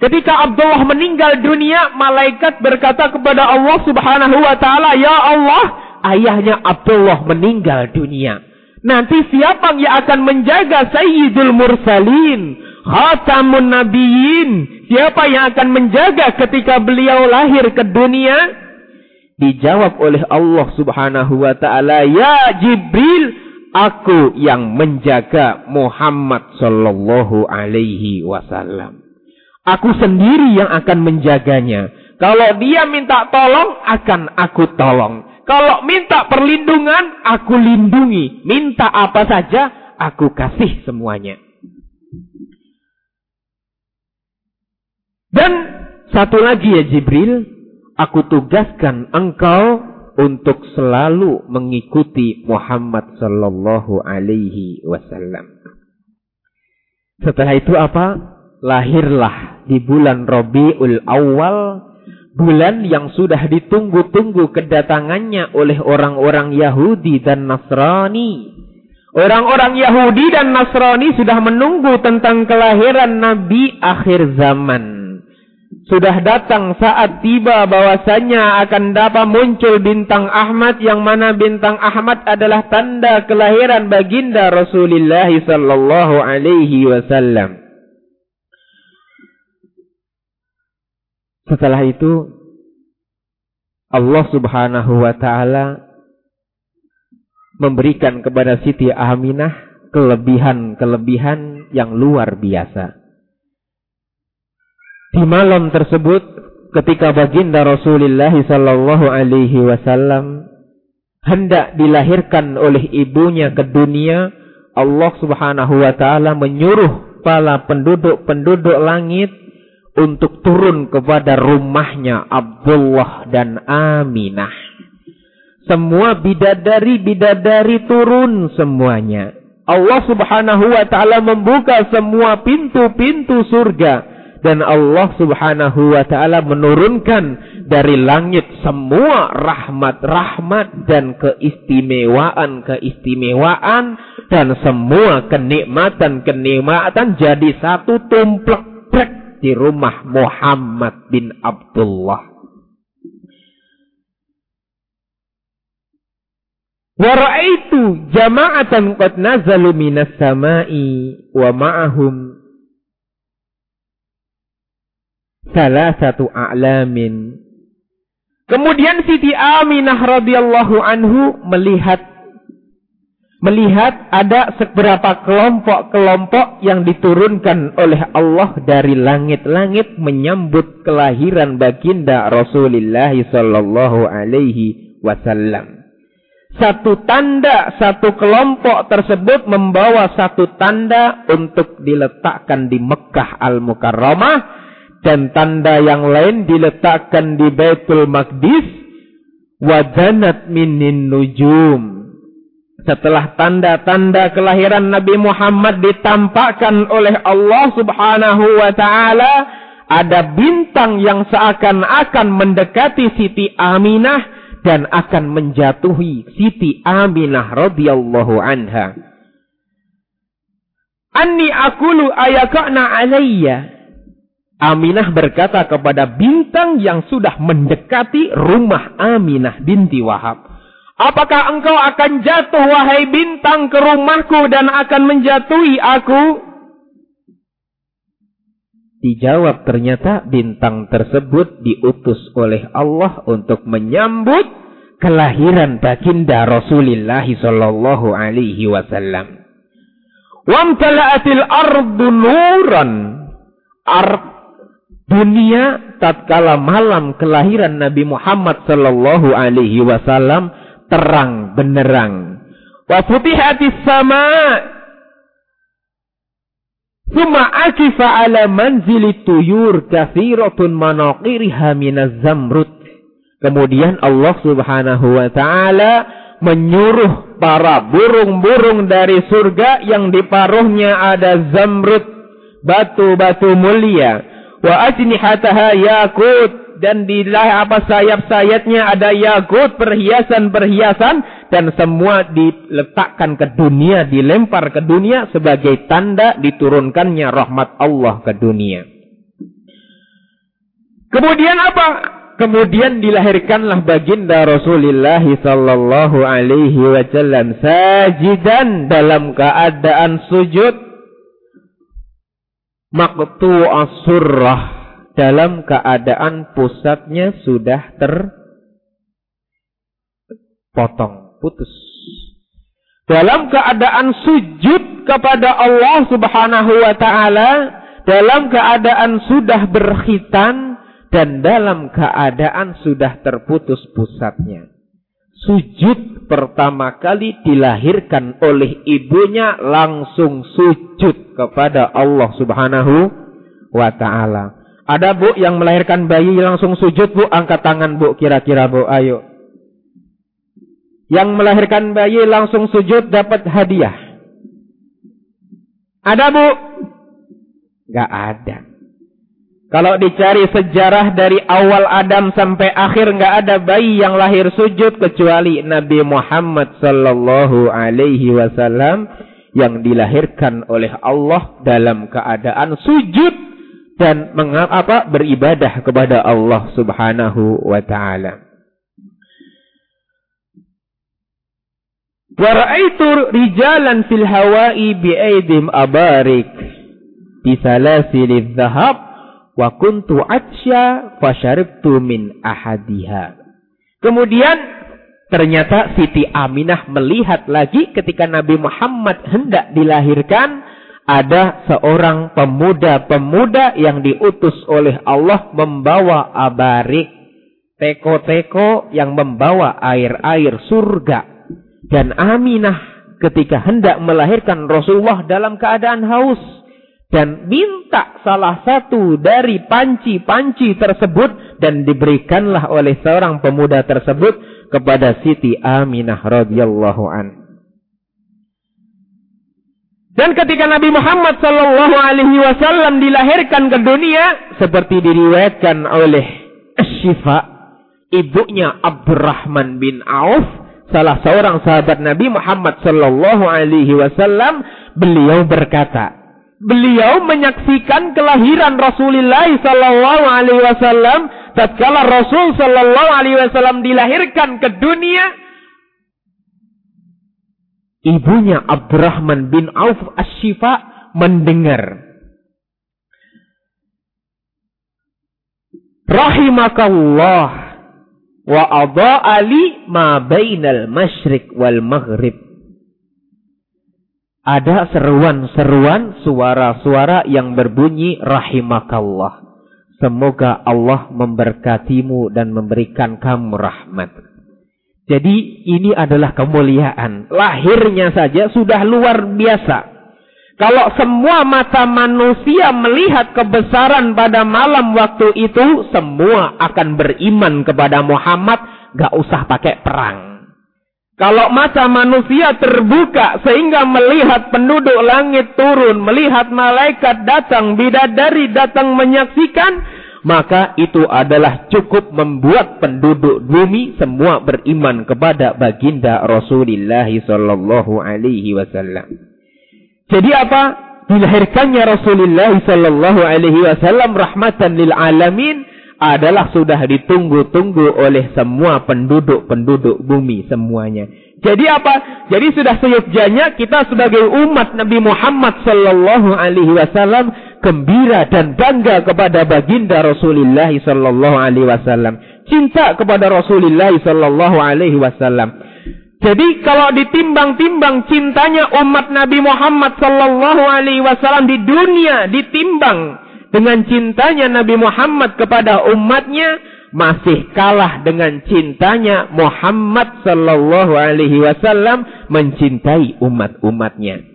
Ketika Abdullah meninggal dunia, malaikat berkata kepada Allah subhanahu wa ta'ala, Ya Allah, ayahnya Abdullah meninggal dunia. Nanti siapa yang akan menjaga Sayyidul Mursalin? Khatamun Nabiyin. Siapa yang akan menjaga ketika beliau lahir ke dunia? Dijawab oleh Allah subhanahu wa ta'ala. Ya Jibril, aku yang menjaga Muhammad sallallahu alaihi wasallam. Aku sendiri yang akan menjaganya. Kalau dia minta tolong, akan aku tolong. Kalau minta perlindungan, aku lindungi. Minta apa saja, aku kasih semuanya. Dan satu lagi ya Jibril, aku tugaskan engkau untuk selalu mengikuti Muhammad sallallahu alaihi wasallam. Setelah itu apa? Lahirlah di bulan Rabiul Awal bulan yang sudah ditunggu-tunggu kedatangannya oleh orang-orang Yahudi dan Nasrani. Orang-orang Yahudi dan Nasrani sudah menunggu tentang kelahiran Nabi akhir zaman. Sudah datang saat tiba bahwasanya akan dapat muncul bintang Ahmad yang mana bintang Ahmad adalah tanda kelahiran baginda Rasulullah sallallahu alaihi wasallam. Setelah itu Allah Subhanahu wa taala memberikan kepada Siti Aminah kelebihan-kelebihan yang luar biasa. Di malam tersebut ketika baginda Rasulullah sallallahu alaihi wasallam hendak dilahirkan oleh ibunya ke dunia, Allah Subhanahu wa taala menyuruh para penduduk-penduduk langit untuk turun kepada rumahnya Abdullah dan Aminah. Semua bidadari-bidadari turun semuanya. Allah subhanahu wa ta'ala membuka semua pintu-pintu surga. Dan Allah subhanahu wa ta'ala menurunkan dari langit semua rahmat-rahmat dan keistimewaan-keistimewaan. Dan semua kenikmatan-kenikmatan jadi satu tumplek di rumah Muhammad bin Abdullah. Wa ra'aitu jama'atan qad nazalu minas sama'i wa ma'ahum salasatu a'lamin. Kemudian Siti Aminah radhiyallahu anhu melihat melihat ada seberapa kelompok-kelompok yang diturunkan oleh Allah dari langit-langit menyambut kelahiran baginda Rasulullah sallallahu alaihi wasallam. Satu tanda, satu kelompok tersebut membawa satu tanda untuk diletakkan di Mekah Al-Mukarramah dan tanda yang lain diletakkan di Baitul Maqdis wajanat minin nujum setelah tanda-tanda kelahiran Nabi Muhammad ditampakkan oleh Allah subhanahu wa ta'ala. Ada bintang yang seakan-akan mendekati Siti Aminah. Dan akan menjatuhi Siti Aminah radhiyallahu anha. Anni akulu ayaka'na alayya. Aminah berkata kepada bintang yang sudah mendekati rumah Aminah binti Wahab. Apakah engkau akan jatuh wahai bintang ke rumahku dan akan menjatuhi aku? Dijawab ternyata bintang tersebut diutus oleh Allah untuk menyambut kelahiran baginda Rasulullah sallallahu alaihi wasallam. Wamtala'atil ardu nuran. Art dunia tatkala malam kelahiran Nabi Muhammad sallallahu alaihi wasallam terang benerang. Wa futihatis sama Thumma akifa ala manzili tuyur kathiratun manaqiriha minaz zamrud. Kemudian Allah subhanahu wa ta'ala menyuruh para burung-burung dari surga yang di paruhnya ada zamrud. Batu-batu mulia. Wa ajnihataha yakut dan di apa sayap-sayapnya ada yakut perhiasan-perhiasan dan semua diletakkan ke dunia, dilempar ke dunia sebagai tanda diturunkannya rahmat Allah ke dunia. Kemudian apa? Kemudian dilahirkanlah baginda Rasulullah sallallahu alaihi wasallam sajidan dalam keadaan sujud maqtu'as surrah dalam keadaan pusatnya sudah terpotong, putus. Dalam keadaan sujud kepada Allah Subhanahu wa taala, dalam keadaan sudah berkhitan dan dalam keadaan sudah terputus pusatnya. Sujud pertama kali dilahirkan oleh ibunya langsung sujud kepada Allah Subhanahu wa taala. Ada bu yang melahirkan bayi langsung sujud bu, angkat tangan bu kira-kira bu, ayo. Yang melahirkan bayi langsung sujud dapat hadiah. Ada bu? Gak ada. Kalau dicari sejarah dari awal Adam sampai akhir nggak ada bayi yang lahir sujud kecuali Nabi Muhammad sallallahu alaihi wasallam yang dilahirkan oleh Allah dalam keadaan sujud dan mengapa beribadah kepada Allah Subhanahu wa taala. Wa ra'aitu rijalan fil hawa'i bi'aidim abarik bisalasil dhahab Wa kuntu atsya fasyaribtu min ahadiha. Kemudian ternyata Siti Aminah melihat lagi ketika Nabi Muhammad hendak dilahirkan ada seorang pemuda-pemuda yang diutus oleh Allah membawa abarik teko-teko yang membawa air-air surga dan Aminah ketika hendak melahirkan Rasulullah dalam keadaan haus dan minta salah satu dari panci-panci tersebut dan diberikanlah oleh seorang pemuda tersebut kepada Siti Aminah radhiyallahu an. Dan ketika Nabi Muhammad sallallahu alaihi wasallam dilahirkan ke dunia seperti diriwayatkan oleh Syifa ibunya Abdurrahman bin Auf salah seorang sahabat Nabi Muhammad sallallahu alaihi wasallam beliau berkata beliau menyaksikan kelahiran Rasulullah sallallahu alaihi wasallam tatkala Rasul sallallahu alaihi wasallam dilahirkan ke dunia ibunya Abdurrahman bin Auf Asy-Syifa mendengar rahimakallah wa ali ma bainal masyriq wal maghrib ada seruan-seruan suara-suara yang berbunyi rahimakallah. Semoga Allah memberkatimu dan memberikan kamu rahmat. Jadi ini adalah kemuliaan. Lahirnya saja sudah luar biasa. Kalau semua mata manusia melihat kebesaran pada malam waktu itu, semua akan beriman kepada Muhammad, gak usah pakai perang. Kalau mata manusia terbuka sehingga melihat penduduk langit turun, melihat malaikat datang, bidadari datang menyaksikan, maka itu adalah cukup membuat penduduk bumi semua beriman kepada baginda Rasulullah sallallahu alaihi wasallam. Jadi apa? Dilahirkannya Rasulullah sallallahu alaihi wasallam rahmatan lil alamin adalah sudah ditunggu-tunggu oleh semua penduduk-penduduk bumi semuanya. Jadi apa? Jadi sudah seyukjanya kita sebagai umat Nabi Muhammad sallallahu alaihi wasallam gembira dan bangga kepada baginda Rasulullah sallallahu alaihi wasallam. Cinta kepada Rasulullah sallallahu alaihi wasallam. Jadi kalau ditimbang-timbang cintanya umat Nabi Muhammad sallallahu alaihi wasallam di dunia ditimbang dengan cintanya Nabi Muhammad kepada umatnya masih kalah dengan cintanya Muhammad sallallahu alaihi wasallam mencintai umat-umatnya.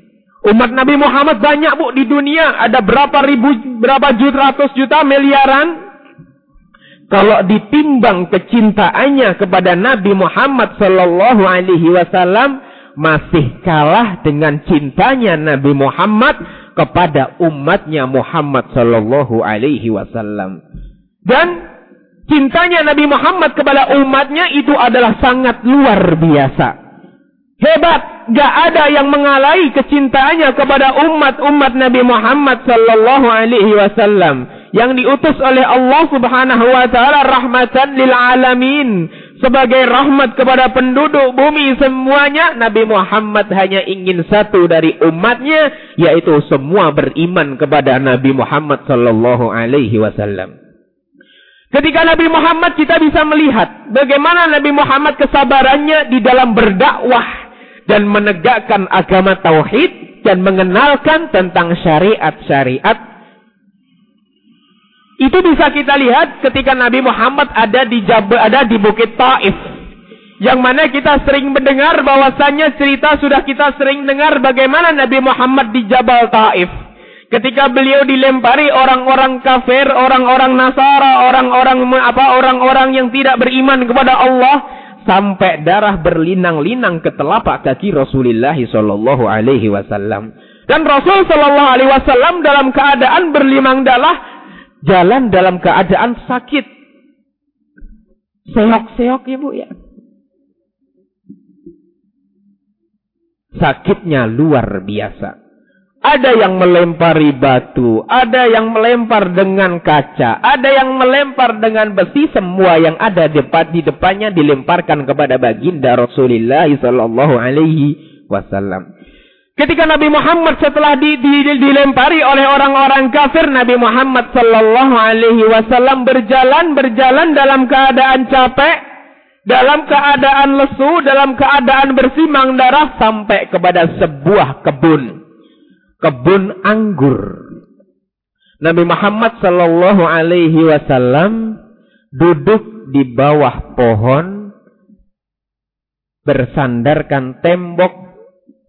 Umat Nabi Muhammad banyak bu di dunia, ada berapa ribu, berapa juta, ratus juta, miliaran. Kalau ditimbang kecintaannya kepada Nabi Muhammad sallallahu alaihi wasallam masih kalah dengan cintanya Nabi Muhammad kepada umatnya Muhammad sallallahu alaihi wasallam. Dan cintanya Nabi Muhammad kepada umatnya itu adalah sangat luar biasa. Hebat, gak ada yang mengalai kecintaannya kepada umat-umat Nabi Muhammad sallallahu alaihi wasallam. Yang diutus oleh Allah Subhanahu wa taala rahmatan lil alamin. Sebagai rahmat kepada penduduk bumi semuanya, Nabi Muhammad hanya ingin satu dari umatnya, yaitu semua beriman kepada Nabi Muhammad sallallahu alaihi wasallam. Ketika Nabi Muhammad kita bisa melihat bagaimana Nabi Muhammad kesabarannya di dalam berdakwah dan menegakkan agama tauhid dan mengenalkan tentang syariat-syariat itu bisa kita lihat ketika Nabi Muhammad ada di Jab ada di Bukit Taif. Yang mana kita sering mendengar bahwasannya cerita sudah kita sering dengar bagaimana Nabi Muhammad di Jabal Taif. Ketika beliau dilempari orang-orang kafir, orang-orang Nasara, orang-orang apa orang-orang yang tidak beriman kepada Allah sampai darah berlinang-linang ke telapak kaki Rasulullah sallallahu alaihi wasallam. Dan Rasul sallallahu alaihi wasallam dalam keadaan berlimang darah jalan dalam keadaan sakit. Seok-seok ya bu ya. Sakitnya luar biasa. Ada yang melempari batu, ada yang melempar dengan kaca, ada yang melempar dengan besi, semua yang ada depan di depannya dilemparkan kepada baginda Rasulullah sallallahu alaihi wasallam. Ketika Nabi Muhammad setelah di, di, di, dilempari oleh orang-orang kafir, Nabi Muhammad sallallahu alaihi wasallam berjalan berjalan dalam keadaan capek, dalam keadaan lesu, dalam keadaan bersimang darah sampai kepada sebuah kebun kebun anggur. Nabi Muhammad sallallahu alaihi wasallam duduk di bawah pohon bersandarkan tembok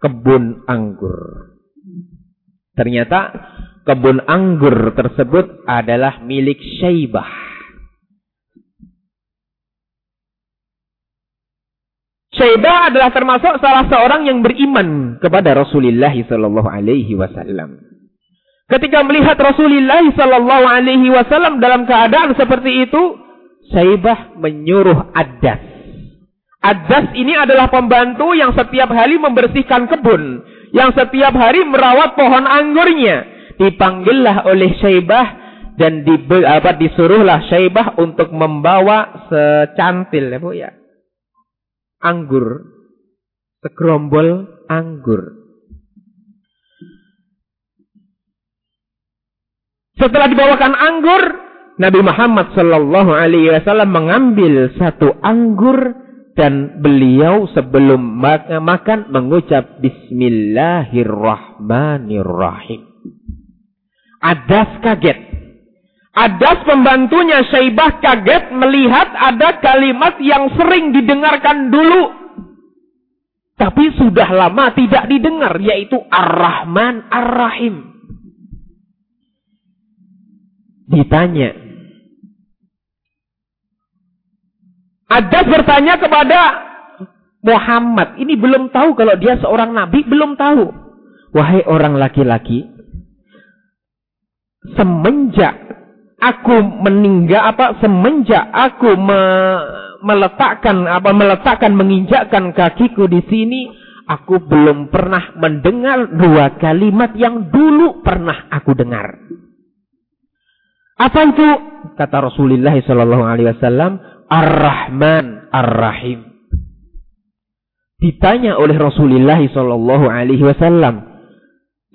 kebun anggur. Ternyata kebun anggur tersebut adalah milik Syaibah. Syaibah adalah termasuk salah seorang yang beriman kepada Rasulullah sallallahu alaihi wasallam. Ketika melihat Rasulullah sallallahu alaihi wasallam dalam keadaan seperti itu, Syaibah menyuruh Adas. Adas ini adalah pembantu yang setiap hari membersihkan kebun, yang setiap hari merawat pohon anggurnya. Dipanggillah oleh Syaibah dan di, apa, disuruhlah Syaibah untuk membawa secantil ya Bu ya anggur, segerombol anggur. Setelah dibawakan anggur, Nabi Muhammad Shallallahu Alaihi Wasallam mengambil satu anggur dan beliau sebelum makan mengucap Bismillahirrahmanirrahim. Adas kaget. Adas pembantunya Syaibah kaget melihat ada kalimat yang sering didengarkan dulu. Tapi sudah lama tidak didengar. Yaitu Ar-Rahman Ar-Rahim. Ditanya. Adas bertanya kepada Muhammad. Ini belum tahu kalau dia seorang nabi. Belum tahu. Wahai orang laki-laki. Semenjak aku meninggal apa semenjak aku me, meletakkan apa meletakkan menginjakkan kakiku di sini aku belum pernah mendengar dua kalimat yang dulu pernah aku dengar. Apa itu? Kata Rasulullah Shallallahu Alaihi Wasallam, Ar-Rahman Ar-Rahim. Ditanya oleh Rasulullah Shallallahu Alaihi Wasallam,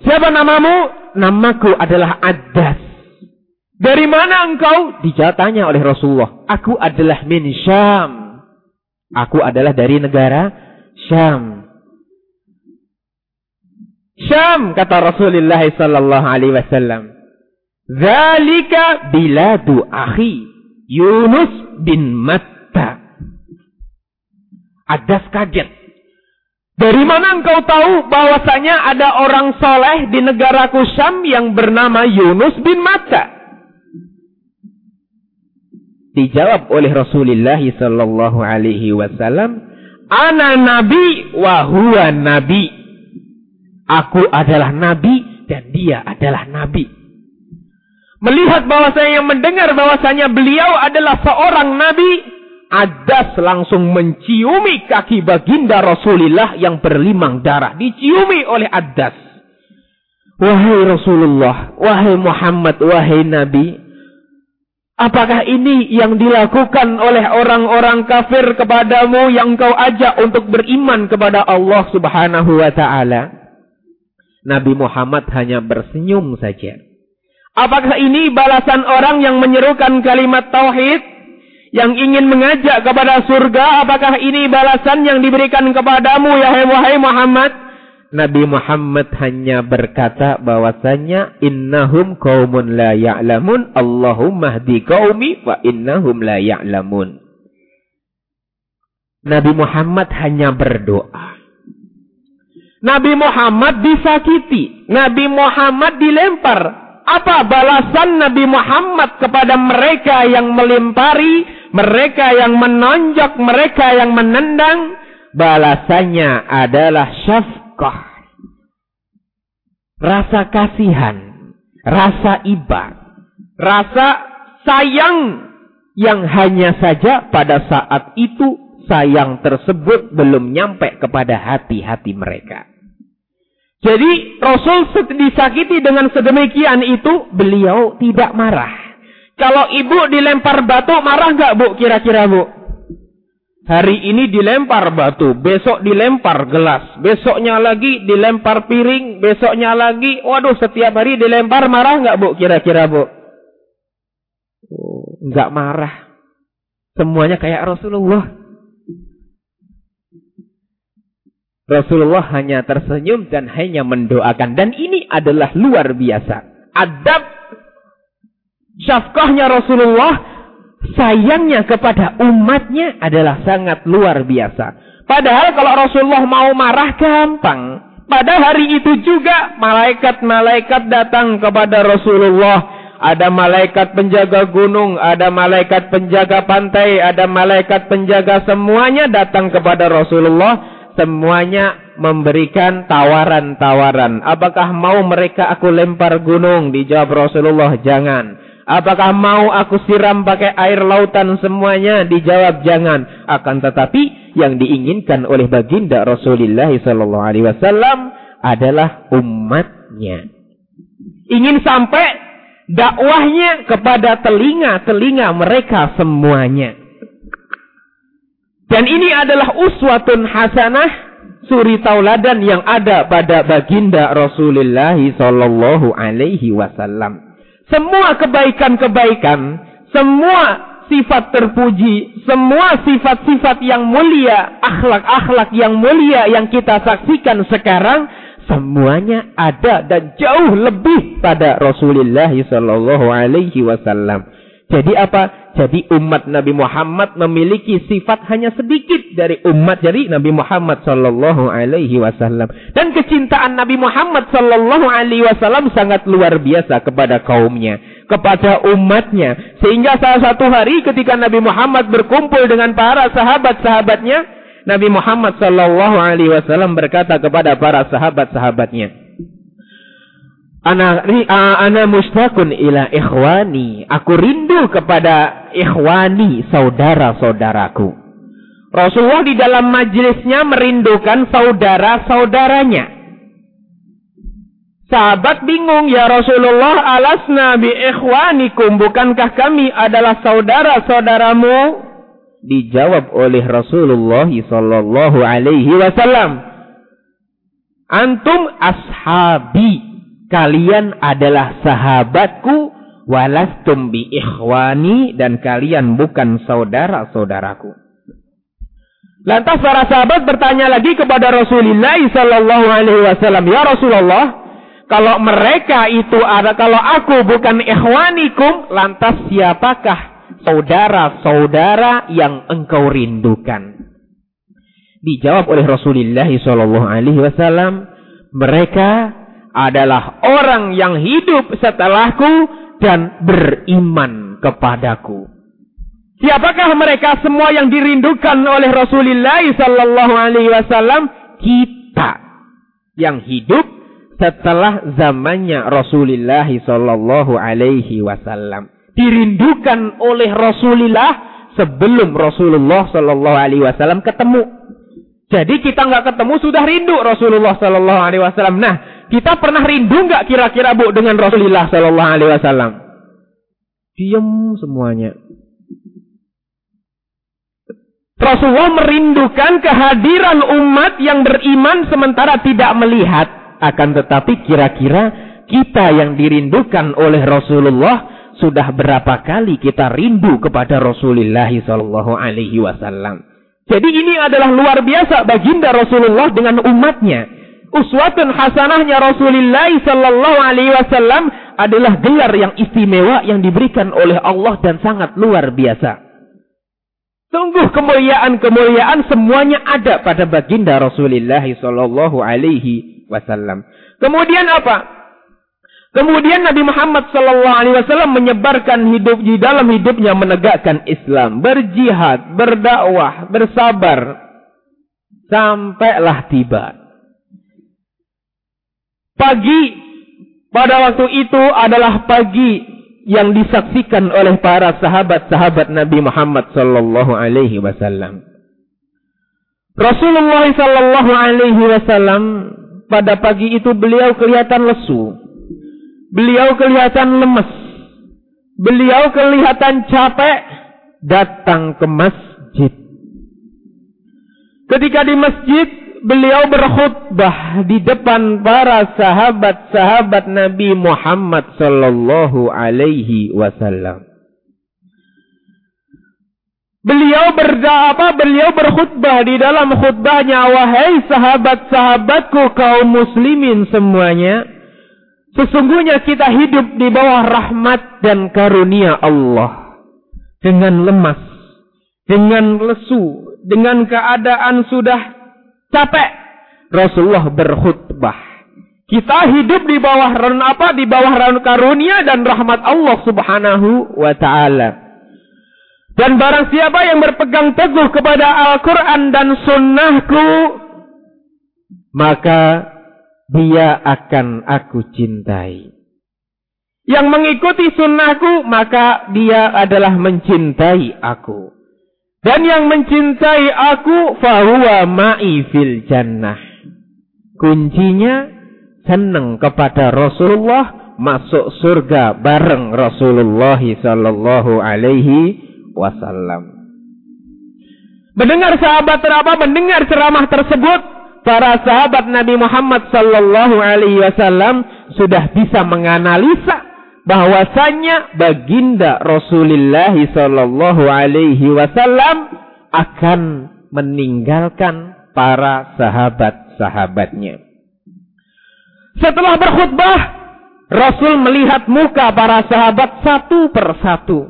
siapa namamu? Namaku adalah Adas. Dari mana engkau? Dijatanya oleh Rasulullah. Aku adalah min Syam. Aku adalah dari negara Syam. Syam kata Rasulullah sallallahu alaihi wasallam. Zalika biladu akhi Yunus bin Matta. Adas kaget. Dari mana engkau tahu bahwasanya ada orang soleh di negaraku Syam yang bernama Yunus bin Matta? Dijawab oleh Rasulullah sallallahu alaihi wasallam, "Ana nabi wa nabi." Aku adalah nabi dan dia adalah nabi. Melihat bahwasanya mendengar bahwasanya beliau adalah seorang nabi, Adas langsung menciumi kaki baginda Rasulullah yang berlimang darah. Diciumi oleh Adas. Wahai Rasulullah, wahai Muhammad, wahai Nabi, Apakah ini yang dilakukan oleh orang-orang kafir kepadamu yang kau ajak untuk beriman kepada Allah subhanahu wa ta'ala? Nabi Muhammad hanya bersenyum saja. Apakah ini balasan orang yang menyerukan kalimat tauhid? Yang ingin mengajak kepada surga? Apakah ini balasan yang diberikan kepadamu ya wahai Muhammad? Nabi Muhammad hanya berkata bahwasanya innahum qaumun la ya'lamun Allahumma hdi qaumi fa innahum la ya'lamun. Nabi Muhammad hanya berdoa. Nabi Muhammad disakiti, Nabi Muhammad dilempar. Apa balasan Nabi Muhammad kepada mereka yang melempari, mereka yang menonjok, mereka yang menendang? Balasannya adalah syaf Rasa kasihan, rasa iba, Rasa sayang yang hanya saja pada saat itu sayang tersebut belum nyampe kepada hati-hati mereka. Jadi Rasul disakiti dengan sedemikian itu beliau tidak marah. Kalau ibu dilempar batu marah nggak bu kira-kira bu? Hari ini dilempar batu, besok dilempar gelas, besoknya lagi dilempar piring, besoknya lagi, waduh setiap hari dilempar marah nggak bu kira-kira bu? Nggak marah. Semuanya kayak Rasulullah. Rasulullah hanya tersenyum dan hanya mendoakan. Dan ini adalah luar biasa. Adab syafkahnya Rasulullah sayangnya kepada umatnya adalah sangat luar biasa. Padahal kalau Rasulullah mau marah gampang. Pada hari itu juga malaikat-malaikat datang kepada Rasulullah. Ada malaikat penjaga gunung, ada malaikat penjaga pantai, ada malaikat penjaga semuanya datang kepada Rasulullah semuanya memberikan tawaran-tawaran. Apakah mau mereka aku lempar gunung? Dijawab Rasulullah, jangan. Apakah mau aku siram pakai air lautan semuanya? Dijawab jangan. Akan tetapi yang diinginkan oleh baginda Rasulullah sallallahu alaihi wasallam adalah umatnya. Ingin sampai dakwahnya kepada telinga-telinga mereka semuanya. Dan ini adalah uswatun hasanah suri tauladan yang ada pada baginda Rasulullah sallallahu alaihi wasallam. Semua kebaikan-kebaikan, semua sifat terpuji, semua sifat-sifat yang mulia, akhlak-akhlak yang mulia yang kita saksikan sekarang semuanya ada dan jauh lebih pada Rasulullah sallallahu alaihi wasallam. Jadi apa? Jadi umat Nabi Muhammad memiliki sifat hanya sedikit dari umat dari Nabi Muhammad sallallahu alaihi wasallam. Dan kecintaan Nabi Muhammad sallallahu alaihi wasallam sangat luar biasa kepada kaumnya, kepada umatnya. Sehingga salah satu hari ketika Nabi Muhammad berkumpul dengan para sahabat-sahabatnya, Nabi Muhammad sallallahu alaihi wasallam berkata kepada para sahabat-sahabatnya, Ana ana mustakun ila ikhwani. Aku rindu kepada ikhwani, saudara-saudaraku. Rasulullah di dalam majelisnya merindukan saudara-saudaranya. Sahabat bingung, ya Rasulullah, alasna bi ikhwanikum, bukankah kami adalah saudara-saudaramu? Dijawab oleh Rasulullah sallallahu alaihi wasallam. Antum ashabi kalian adalah sahabatku walastum bi ikhwani dan kalian bukan saudara-saudaraku. Lantas para sahabat bertanya lagi kepada Rasulullah sallallahu alaihi wasallam, "Ya Rasulullah, kalau mereka itu ada kalau aku bukan ikhwanikum, lantas siapakah saudara-saudara yang engkau rindukan?" Dijawab oleh Rasulullah sallallahu alaihi wasallam, "Mereka adalah orang yang hidup setelahku dan beriman kepadaku. Siapakah mereka semua yang dirindukan oleh Rasulullah sallallahu alaihi wasallam? Kita yang hidup setelah zamannya Rasulullah sallallahu alaihi wasallam. Dirindukan oleh Rasulullah sebelum Rasulullah sallallahu alaihi wasallam ketemu. Jadi kita nggak ketemu sudah rindu Rasulullah sallallahu alaihi wasallam. Nah, kita pernah rindu nggak kira-kira bu dengan Rasulullah Sallallahu Alaihi Wasallam? Diam semuanya. Rasulullah merindukan kehadiran umat yang beriman sementara tidak melihat. Akan tetapi kira-kira kita yang dirindukan oleh Rasulullah sudah berapa kali kita rindu kepada Rasulullah Sallallahu Alaihi Wasallam. Jadi ini adalah luar biasa baginda Rasulullah dengan umatnya uswatun hasanahnya Rasulullah sallallahu alaihi wasallam adalah gelar yang istimewa yang diberikan oleh Allah dan sangat luar biasa. Sungguh kemuliaan-kemuliaan semuanya ada pada baginda Rasulullah sallallahu alaihi wasallam. Kemudian apa? Kemudian Nabi Muhammad sallallahu alaihi wasallam menyebarkan hidup di dalam hidupnya menegakkan Islam, berjihad, berdakwah, bersabar sampailah tiba Pagi pada waktu itu adalah pagi yang disaksikan oleh para sahabat-sahabat Nabi Muhammad sallallahu alaihi wasallam. Rasulullah sallallahu alaihi wasallam pada pagi itu beliau kelihatan lesu. Beliau kelihatan lemes. Beliau kelihatan capek datang ke masjid. Ketika di masjid, beliau berkhutbah di depan para sahabat-sahabat Nabi Muhammad sallallahu alaihi wasallam. Beliau berda beliau berkhutbah di dalam khutbahnya wahai sahabat-sahabatku kaum muslimin semuanya sesungguhnya kita hidup di bawah rahmat dan karunia Allah dengan lemas dengan lesu dengan keadaan sudah capek. Rasulullah berkhutbah. Kita hidup di bawah apa? Di bawah karunia dan rahmat Allah Subhanahu wa taala. Dan barang siapa yang berpegang teguh kepada Al-Quran dan sunnahku, maka dia akan aku cintai. Yang mengikuti sunnahku, maka dia adalah mencintai aku. Dan yang mencintai aku fahuwa ma'i fil jannah. Kuncinya senang kepada Rasulullah masuk surga bareng Rasulullah sallallahu alaihi wasallam. Mendengar sahabat terapa mendengar ceramah tersebut, para sahabat Nabi Muhammad sallallahu alaihi wasallam sudah bisa menganalisa bahwasanya baginda Rasulullah sallallahu alaihi wasallam akan meninggalkan para sahabat-sahabatnya. Setelah berkhutbah, Rasul melihat muka para sahabat satu persatu.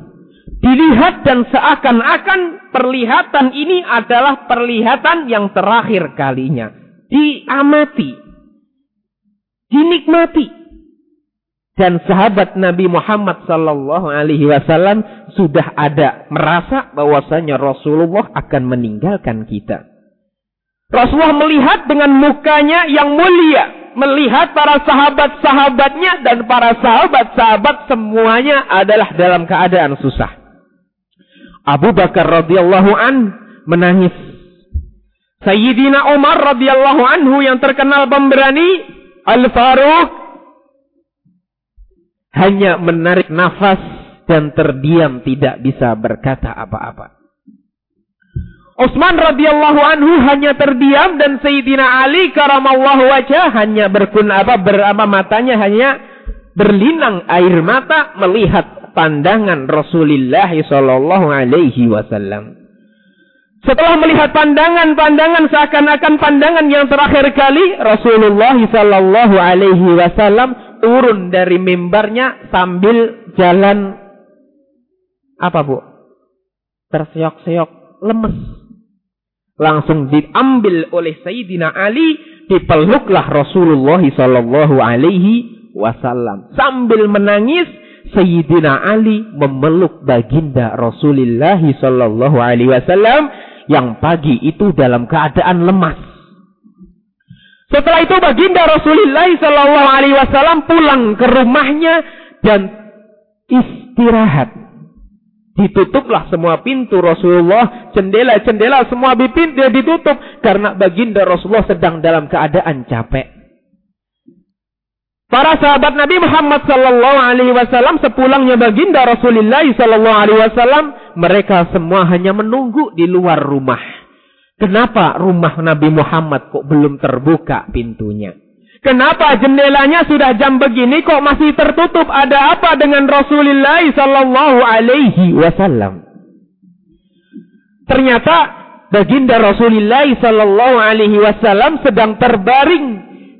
Dilihat dan seakan-akan perlihatan ini adalah perlihatan yang terakhir kalinya. Diamati. Dinikmati dan sahabat Nabi Muhammad sallallahu alaihi wasallam sudah ada merasa bahwasanya Rasulullah akan meninggalkan kita. Rasulullah melihat dengan mukanya yang mulia, melihat para sahabat-sahabatnya dan para sahabat-sahabat semuanya adalah dalam keadaan susah. Abu Bakar radhiyallahu an menangis. Sayyidina Umar radhiyallahu anhu yang terkenal pemberani, Al-Faruq hanya menarik nafas dan terdiam tidak bisa berkata apa-apa. Utsman radhiyallahu anhu hanya terdiam dan Sayyidina Ali karamallahu wajah hanya berkun apa berapa matanya hanya berlinang air mata melihat pandangan Rasulullah sallallahu alaihi wasallam. Setelah melihat pandangan-pandangan seakan-akan pandangan yang terakhir kali Rasulullah sallallahu alaihi wasallam turun dari mimbarnya sambil jalan apa bu? Terseok-seok lemes. Langsung diambil oleh Sayyidina Ali, dipeluklah Rasulullah Sallallahu Alaihi Wasallam sambil menangis. Sayyidina Ali memeluk baginda Rasulullah Sallallahu Alaihi Wasallam yang pagi itu dalam keadaan lemas. Setelah itu baginda Rasulullah Sallallahu Alaihi Wasallam pulang ke rumahnya dan istirahat. Ditutuplah semua pintu Rasulullah, jendela-jendela semua pintu ditutup karena baginda Rasulullah sedang dalam keadaan capek. Para sahabat Nabi Muhammad sallallahu alaihi wasallam sepulangnya baginda Rasulullah sallallahu alaihi wasallam, mereka semua hanya menunggu di luar rumah. Kenapa rumah Nabi Muhammad kok belum terbuka pintunya? Kenapa jendelanya sudah jam begini kok masih tertutup? Ada apa dengan Rasulullah sallallahu alaihi wasallam? Ternyata baginda Rasulullah sallallahu alaihi wasallam sedang terbaring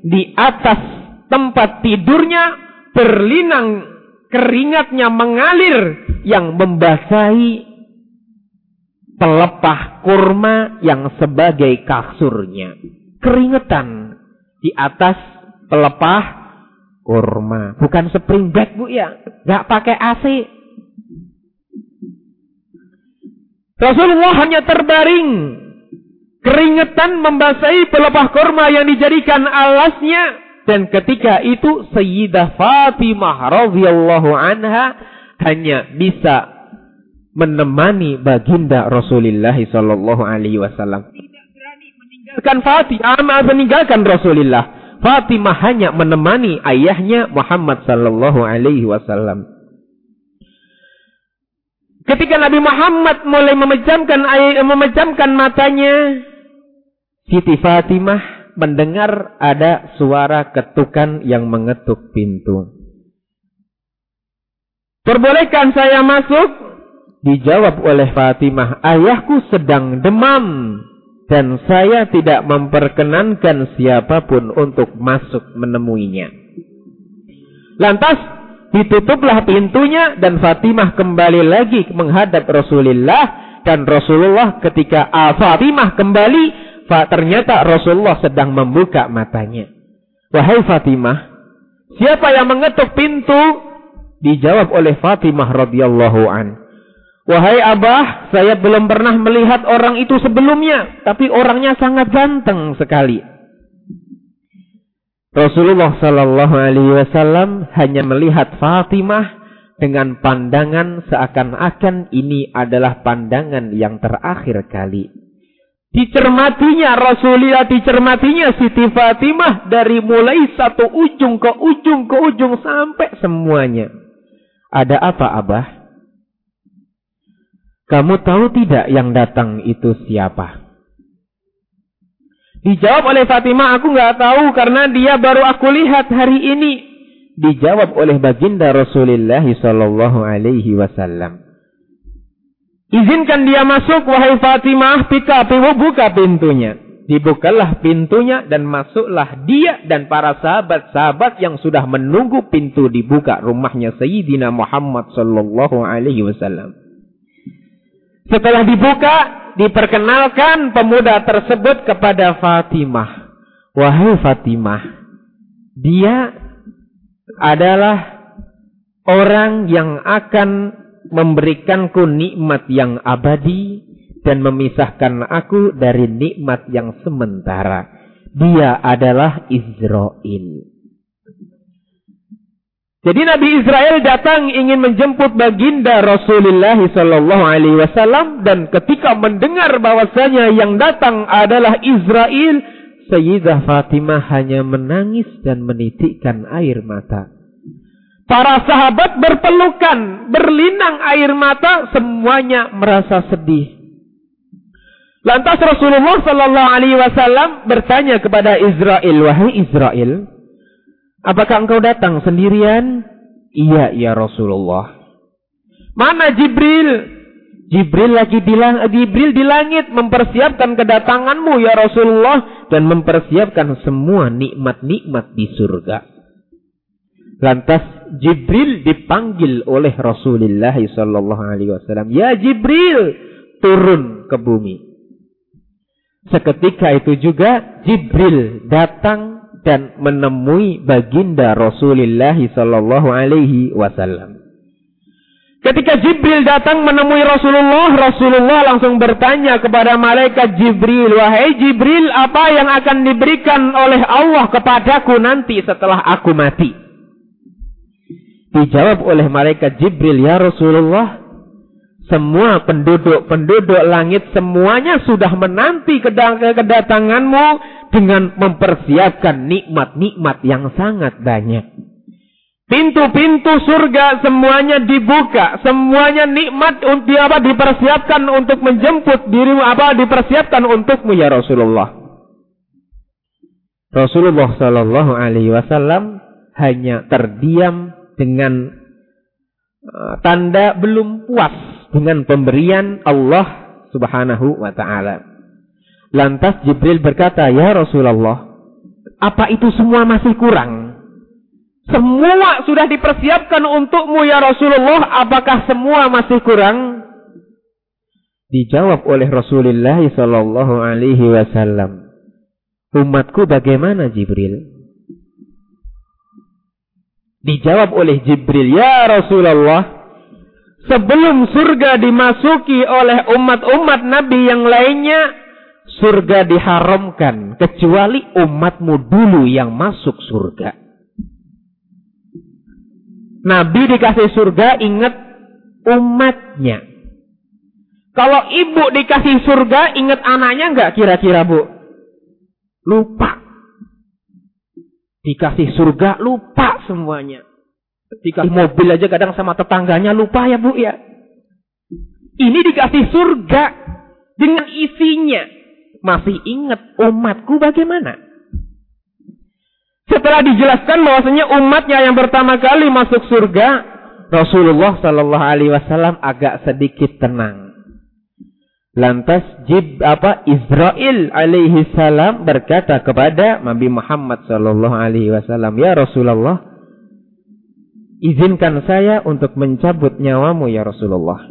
di atas tempat tidurnya berlinang keringatnya mengalir yang membasahi pelepah kurma yang sebagai kasurnya. Keringetan di atas pelepah kurma. Bukan spring bed bu ya. Gak pakai AC. Rasulullah hanya terbaring. Keringetan membasahi pelepah kurma yang dijadikan alasnya. Dan ketika itu Sayyidah Fatimah radhiyallahu anha hanya bisa menemani baginda Rasulullah sallallahu alaihi wasallam. Tidak meninggalkan Fatimah, meninggalkan Rasulullah. Fatimah hanya menemani ayahnya Muhammad sallallahu alaihi wasallam. Ketika Nabi Muhammad mulai memejamkan memejamkan matanya, Siti Fatimah mendengar ada suara ketukan yang mengetuk pintu. Perbolehkan saya masuk? Dijawab oleh Fatimah, ayahku sedang demam dan saya tidak memperkenankan siapa pun untuk masuk menemuinya. Lantas ditutuplah pintunya dan Fatimah kembali lagi menghadap Rasulullah dan Rasulullah ketika ah, Fatimah kembali ternyata Rasulullah sedang membuka matanya. Wahai Fatimah, siapa yang mengetuk pintu? Dijawab oleh Fatimah radhiyallahu an. Wahai Abah, saya belum pernah melihat orang itu sebelumnya, tapi orangnya sangat ganteng sekali. Rasulullah Shallallahu Alaihi Wasallam hanya melihat Fatimah dengan pandangan seakan-akan ini adalah pandangan yang terakhir kali. Dicermatinya Rasulullah, dicermatinya Siti Fatimah dari mulai satu ujung ke ujung ke ujung sampai semuanya. Ada apa Abah? Kamu tahu tidak yang datang itu siapa? Dijawab oleh Fatimah, aku nggak tahu karena dia baru aku lihat hari ini. Dijawab oleh baginda Rasulullah Sallallahu Alaihi Wasallam. Izinkan dia masuk, wahai Fatimah, pika piwu buka pintunya. Dibukalah pintunya dan masuklah dia dan para sahabat-sahabat yang sudah menunggu pintu dibuka rumahnya Sayyidina Muhammad Sallallahu Alaihi Wasallam. Setelah dibuka, diperkenalkan pemuda tersebut kepada Fatimah. Wahai Fatimah, dia adalah orang yang akan memberikanku nikmat yang abadi dan memisahkan aku dari nikmat yang sementara. Dia adalah Israel. Jadi Nabi Israel datang ingin menjemput baginda Rasulullah Sallallahu Alaihi Wasallam dan ketika mendengar bahwasanya yang datang adalah Israel, Sayyidah Fatimah hanya menangis dan menitikkan air mata. Para sahabat berpelukan, berlinang air mata, semuanya merasa sedih. Lantas Rasulullah Sallallahu Alaihi Wasallam bertanya kepada Israel, wahai Israel, Apakah engkau datang sendirian? Iya, ya Rasulullah. Mana Jibril? Jibril lagi di Jibril di langit mempersiapkan kedatanganmu ya Rasulullah dan mempersiapkan semua nikmat-nikmat di surga. Lantas Jibril dipanggil oleh Rasulullah sallallahu alaihi wasallam, "Ya Jibril, turun ke bumi." Seketika itu juga Jibril datang dan menemui baginda Rasulullah sallallahu alaihi wasallam. Ketika Jibril datang menemui Rasulullah, Rasulullah langsung bertanya kepada malaikat Jibril, "Wahai Jibril, apa yang akan diberikan oleh Allah kepadaku nanti setelah aku mati?" Dijawab oleh malaikat Jibril, "Ya Rasulullah, semua penduduk-penduduk langit semuanya sudah menanti kedatanganmu dengan mempersiapkan nikmat-nikmat yang sangat banyak. Pintu-pintu surga semuanya dibuka, semuanya nikmat untuk apa dipersiapkan untuk menjemput dirimu apa dipersiapkan untukmu ya Rasulullah. Rasulullah Shallallahu Alaihi Wasallam hanya terdiam dengan uh, tanda belum puas dengan pemberian Allah Subhanahu wa taala. Lantas Jibril berkata, Ya Rasulullah, apa itu semua masih kurang? Semua sudah dipersiapkan untukmu ya Rasulullah, apakah semua masih kurang? Dijawab oleh Rasulullah Sallallahu Alaihi Wasallam, umatku bagaimana Jibril? Dijawab oleh Jibril, ya Rasulullah, sebelum surga dimasuki oleh umat-umat Nabi yang lainnya, surga diharamkan kecuali umatmu dulu yang masuk surga. Nabi dikasih surga ingat umatnya. Kalau ibu dikasih surga, ingat anaknya enggak kira-kira bu? Lupa. Dikasih surga, lupa semuanya. Dikasih mobil aja kadang sama tetangganya lupa ya bu ya. Ini dikasih surga dengan isinya. Masih ingat umatku bagaimana? Setelah dijelaskan bahwasanya umatnya yang pertama kali masuk surga, Rasulullah Shallallahu Alaihi Wasallam agak sedikit tenang. Lantas Jib apa Israel alaihi salam berkata kepada Nabi Muhammad sallallahu alaihi wasallam, "Ya Rasulullah, izinkan saya untuk mencabut nyawamu ya Rasulullah."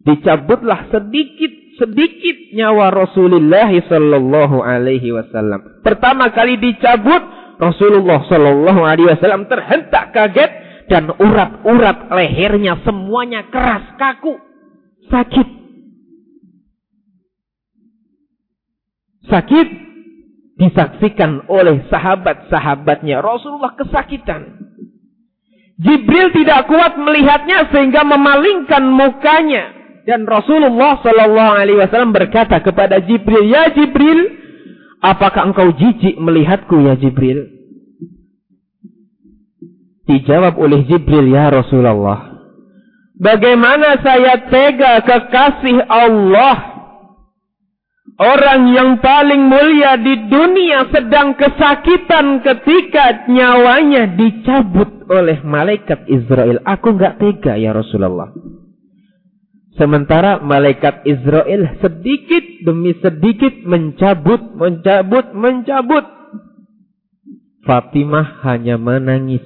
Dicabutlah sedikit sedikit nyawa Rasulullah sallallahu alaihi wasallam. Pertama kali dicabut Rasulullah sallallahu alaihi wasallam terhentak kaget dan urat-urat lehernya semuanya keras kaku, sakit. sakit disaksikan oleh sahabat-sahabatnya. Rasulullah kesakitan. Jibril tidak kuat melihatnya sehingga memalingkan mukanya. Dan Rasulullah Shallallahu Alaihi Wasallam berkata kepada Jibril, Ya Jibril, apakah engkau jijik melihatku ya Jibril? Dijawab oleh Jibril, Ya Rasulullah. Bagaimana saya tega kekasih Allah Orang yang paling mulia di dunia sedang kesakitan ketika nyawanya dicabut oleh malaikat Israel. Aku nggak tega ya Rasulullah. Sementara malaikat Israel sedikit demi sedikit mencabut, mencabut, mencabut. Fatimah hanya menangis.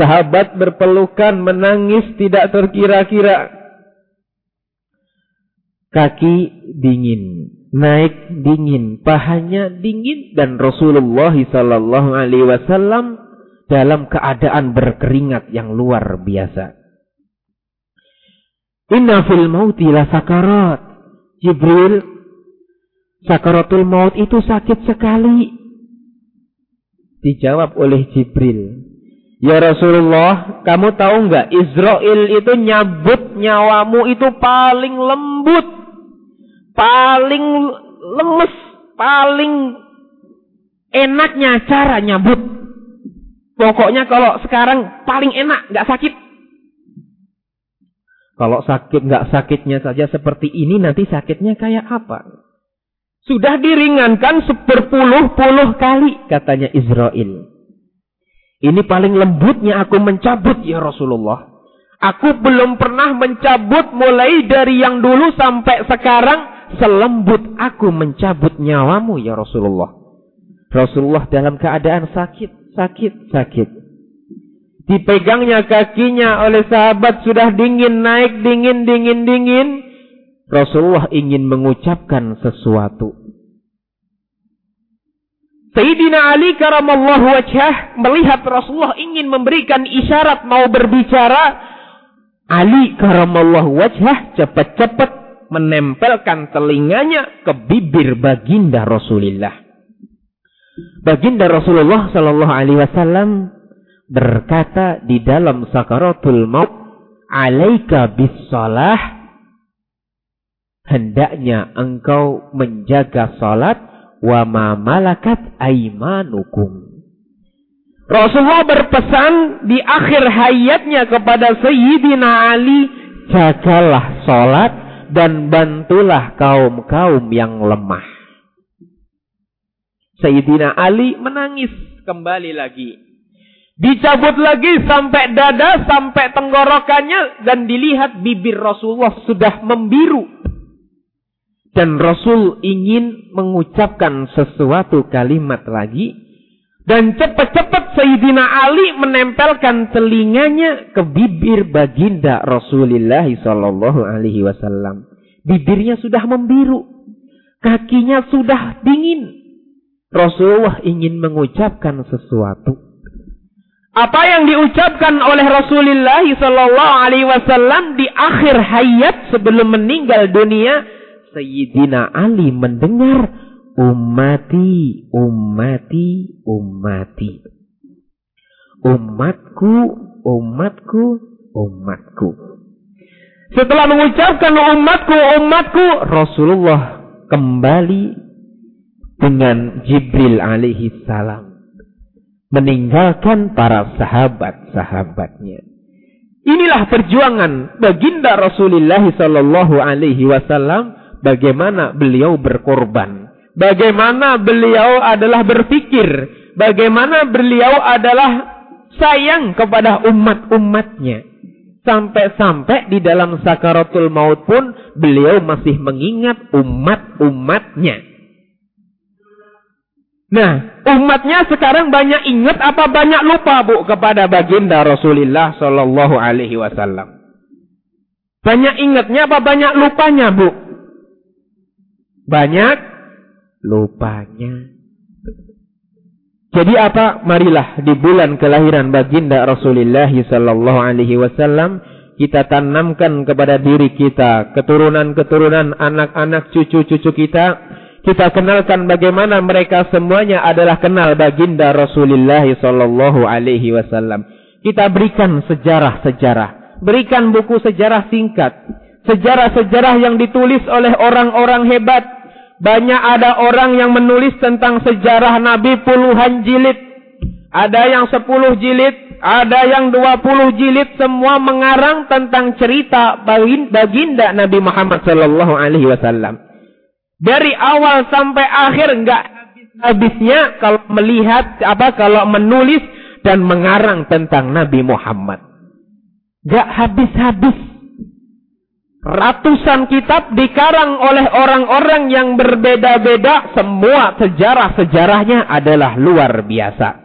Sahabat berpelukan menangis tidak terkira-kira. Kaki dingin naik dingin, pahanya dingin dan Rasulullah sallallahu alaihi wasallam dalam keadaan berkeringat yang luar biasa. Inna fil mauti la sakarat. Jibril, sakaratul maut itu sakit sekali. Dijawab oleh Jibril. Ya Rasulullah, kamu tahu nggak Israel itu nyabut nyawamu itu paling lembut paling lemes, paling enaknya cara nyabut. Pokoknya kalau sekarang paling enak, nggak sakit. Kalau sakit nggak sakitnya saja seperti ini, nanti sakitnya kayak apa? Sudah diringankan seberpuluh-puluh kali, katanya Israel. Ini paling lembutnya aku mencabut ya Rasulullah. Aku belum pernah mencabut mulai dari yang dulu sampai sekarang selembut aku mencabut nyawamu ya Rasulullah. Rasulullah dalam keadaan sakit, sakit, sakit. Dipegangnya kakinya oleh sahabat sudah dingin, naik dingin, dingin, dingin. Rasulullah ingin mengucapkan sesuatu. Sayyidina Ali karamallahu wajhah melihat Rasulullah ingin memberikan isyarat mau berbicara. Ali karamallahu wajhah cepat-cepat menempelkan telinganya ke bibir baginda Rasulullah. Baginda Rasulullah Shallallahu Alaihi Wasallam berkata di dalam sakaratul maut, "Alaika bisalah." Hendaknya engkau menjaga salat wa ma malakat aimanukum. Rasulullah berpesan di akhir hayatnya kepada Sayyidina Ali, jagalah salat dan bantulah kaum-kaum yang lemah. Sayyidina Ali menangis kembali lagi. Dicabut lagi sampai dada, sampai tenggorokannya dan dilihat bibir Rasulullah sudah membiru. Dan Rasul ingin mengucapkan sesuatu kalimat lagi dan cepat-cepat Sayyidina Ali menempelkan telinganya ke bibir baginda Rasulullah Sallallahu Alaihi Wasallam. Bibirnya sudah membiru, kakinya sudah dingin. Rasulullah ingin mengucapkan sesuatu. Apa yang diucapkan oleh Rasulullah Sallallahu Alaihi Wasallam di akhir hayat sebelum meninggal dunia, Sayyidina Ali mendengar Ummati, ummati, ummati. Umatku, umatku, umatku. Setelah mengucapkan umatku, umatku, Rasulullah kembali dengan Jibril alaihi salam. Meninggalkan para sahabat-sahabatnya. Inilah perjuangan baginda Rasulullah sallallahu alaihi wasallam bagaimana beliau berkorban. Bagaimana beliau adalah berpikir, bagaimana beliau adalah sayang kepada umat-umatnya. Sampai-sampai di dalam sakaratul maut pun beliau masih mengingat umat-umatnya. Nah, umatnya sekarang banyak ingat apa banyak lupa bu kepada baginda Rasulullah Shallallahu Alaihi Wasallam. Banyak ingatnya apa banyak lupanya bu? Banyak lupanya. Jadi apa? Marilah di bulan kelahiran baginda Rasulullah sallallahu alaihi wasallam kita tanamkan kepada diri kita, keturunan-keturunan anak-anak cucu-cucu kita, kita kenalkan bagaimana mereka semuanya adalah kenal baginda Rasulullah sallallahu alaihi wasallam. Kita berikan sejarah-sejarah, berikan buku sejarah singkat, sejarah-sejarah yang ditulis oleh orang-orang hebat, banyak ada orang yang menulis tentang sejarah Nabi puluhan jilid. Ada yang sepuluh jilid, ada yang dua puluh jilid, semua mengarang tentang cerita baginda Nabi Muhammad Sallallahu Alaihi Wasallam. Dari awal sampai akhir enggak habisnya kalau melihat apa kalau menulis dan mengarang tentang Nabi Muhammad. Enggak habis-habis Ratusan kitab dikarang oleh orang-orang yang berbeda-beda. Semua sejarah-sejarahnya adalah luar biasa.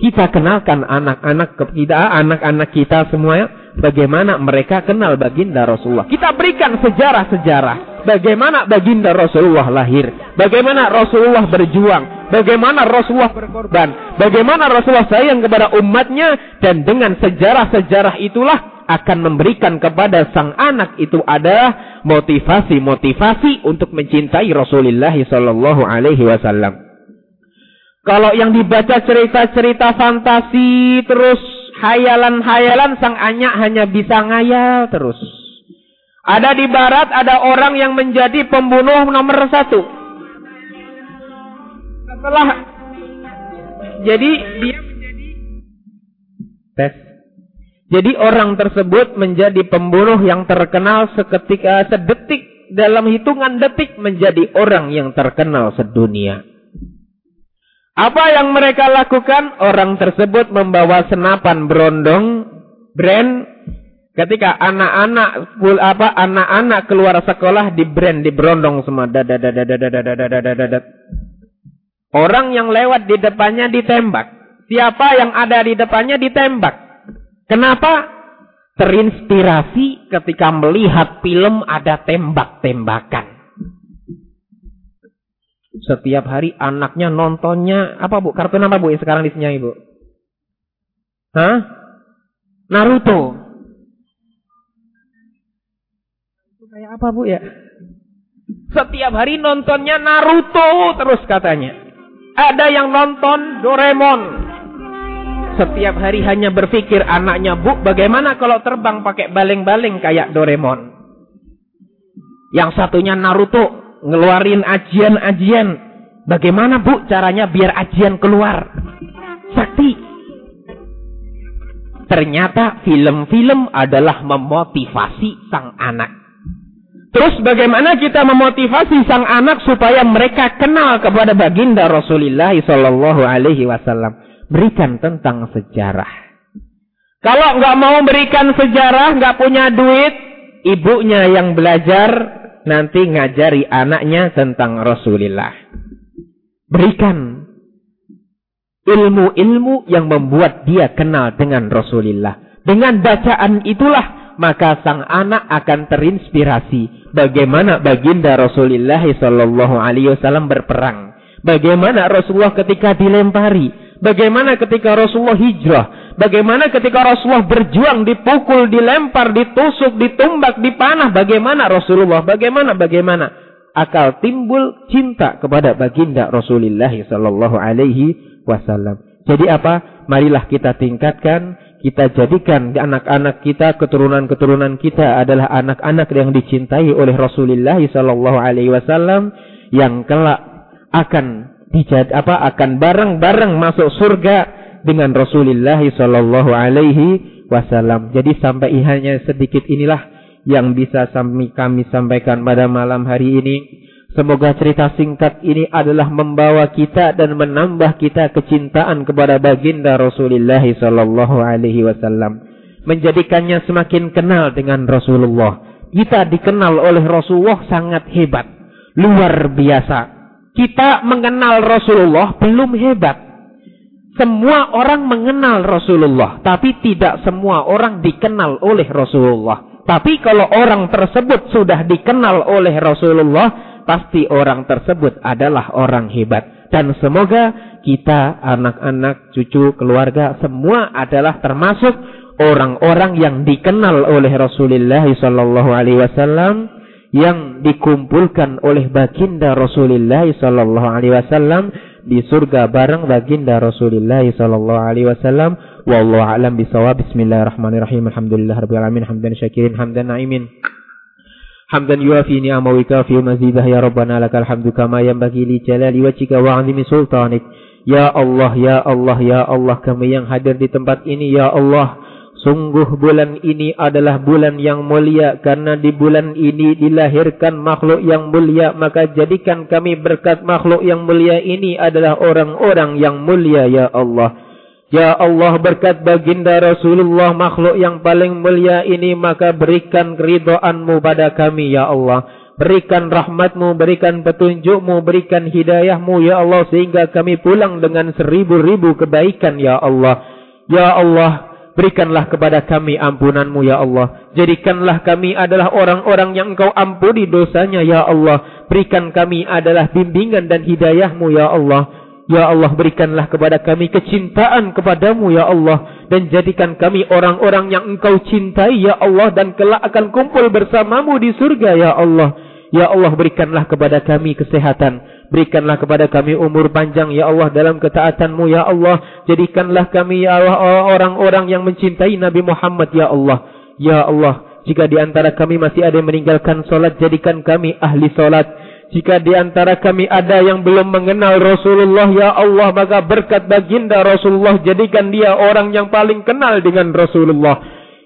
Kita kenalkan anak-anak kita, anak-anak kita semuanya, bagaimana mereka kenal baginda Rasulullah. Kita berikan sejarah-sejarah. Bagaimana baginda Rasulullah lahir. Bagaimana Rasulullah berjuang. Bagaimana Rasulullah berkorban. Bagaimana Rasulullah sayang kepada umatnya. Dan dengan sejarah-sejarah itulah akan memberikan kepada sang anak itu adalah motivasi-motivasi untuk mencintai Rasulullah Sallallahu Alaihi Wasallam. Kalau yang dibaca cerita-cerita fantasi terus hayalan-hayalan sang anak hanya bisa ngayal terus. Ada di barat ada orang yang menjadi pembunuh nomor satu. Setelah jadi dia menjadi tes jadi orang tersebut menjadi pembunuh yang terkenal seketika sedetik dalam hitungan detik menjadi orang yang terkenal sedunia. Apa yang mereka lakukan? Orang tersebut membawa senapan berondong brand ketika anak-anak apa anak-anak keluar sekolah di brand di berondong semua. Orang yang lewat di depannya ditembak. Siapa yang ada di depannya ditembak. Kenapa? Terinspirasi ketika melihat film ada tembak-tembakan. Setiap hari anaknya nontonnya apa bu? Kartun apa bu sekarang di sini ibu? Hah? Naruto. Apa bu ya? Setiap hari nontonnya Naruto terus katanya. Ada yang nonton Doraemon. Setiap hari hanya berpikir anaknya, Bu, bagaimana kalau terbang pakai baling-baling kayak Doraemon? Yang satunya Naruto, ngeluarin ajian-ajian. Bagaimana, Bu, caranya biar ajian keluar? Sakti. Ternyata film-film adalah memotivasi sang anak. Terus bagaimana kita memotivasi sang anak supaya mereka kenal kepada baginda Rasulullah Sallallahu Alaihi Wasallam? berikan tentang sejarah. Kalau nggak mau berikan sejarah, nggak punya duit, ibunya yang belajar nanti ngajari anaknya tentang Rasulullah. Berikan ilmu-ilmu yang membuat dia kenal dengan Rasulullah. Dengan bacaan itulah maka sang anak akan terinspirasi bagaimana baginda Rasulullah Shallallahu Alaihi Wasallam berperang. Bagaimana Rasulullah ketika dilempari, Bagaimana ketika Rasulullah hijrah? Bagaimana ketika Rasulullah berjuang, dipukul, dilempar, ditusuk, ditumbak, dipanah? Bagaimana Rasulullah? Bagaimana? Bagaimana? Akal timbul cinta kepada baginda Rasulullah Sallallahu Alaihi Wasallam. Jadi apa? Marilah kita tingkatkan, kita jadikan anak-anak kita, keturunan-keturunan kita adalah anak-anak yang dicintai oleh Rasulullah sallallahu alaihi wasallam yang kelak akan dijad apa akan bareng-bareng masuk surga dengan Rasulullah sallallahu alaihi wasallam. Jadi sampai hanya sedikit inilah yang bisa kami sampaikan pada malam hari ini. Semoga cerita singkat ini adalah membawa kita dan menambah kita kecintaan kepada baginda Rasulullah sallallahu alaihi wasallam, menjadikannya semakin kenal dengan Rasulullah. Kita dikenal oleh Rasulullah sangat hebat, luar biasa. Kita mengenal Rasulullah belum hebat. Semua orang mengenal Rasulullah, tapi tidak semua orang dikenal oleh Rasulullah. Tapi kalau orang tersebut sudah dikenal oleh Rasulullah, pasti orang tersebut adalah orang hebat. Dan semoga kita, anak-anak, cucu, keluarga, semua adalah termasuk orang-orang yang dikenal oleh Rasulullah Sallallahu Alaihi Wasallam yang dikumpulkan oleh baginda Rasulullah Sallallahu Alaihi Wasallam di surga bareng baginda Rasulullah Sallallahu Alaihi Wasallam. Wallahu a'lam bisawab. Bismillahirrahmanirrahim. Alhamdulillahirabbil alamin. Hamdan syakirin, hamdan naimin حمدا يوافي نعمه ويكافئ مزيده يا ربنا لك الحمد كما ينبغي لجلال وجهك وعظيم سلطانك Ya Allah, Ya Allah, Ya Allah kami yang hadir di tempat ini Ya Allah Sungguh bulan ini adalah bulan yang mulia Karena di bulan ini dilahirkan makhluk yang mulia Maka jadikan kami berkat makhluk yang mulia ini adalah orang-orang yang mulia Ya Allah Ya Allah berkat baginda Rasulullah makhluk yang paling mulia ini maka berikan keridoanmu pada kami ya Allah. Berikan rahmatmu, berikan petunjukmu, berikan hidayahmu ya Allah sehingga kami pulang dengan seribu-ribu kebaikan ya Allah. Ya Allah berikanlah kepada kami ampunanmu ya Allah. Jadikanlah kami adalah orang-orang yang engkau ampuni dosanya ya Allah. Berikan kami adalah bimbingan dan hidayahmu ya Allah. Ya Allah berikanlah kepada kami kecintaan kepadamu ya Allah. Dan jadikan kami orang-orang yang engkau cintai ya Allah. Dan kelak akan kumpul bersamamu di surga ya Allah. Ya Allah berikanlah kepada kami kesehatan. Berikanlah kepada kami umur panjang ya Allah dalam ketaatanmu ya Allah. Jadikanlah kami ya Allah orang-orang yang mencintai Nabi Muhammad ya Allah. Ya Allah. Jika di antara kami masih ada yang meninggalkan solat. Jadikan kami ahli solat. Jika di antara kami ada yang belum mengenal Rasulullah, ya Allah, maka berkat baginda Rasulullah, jadikan dia orang yang paling kenal dengan Rasulullah.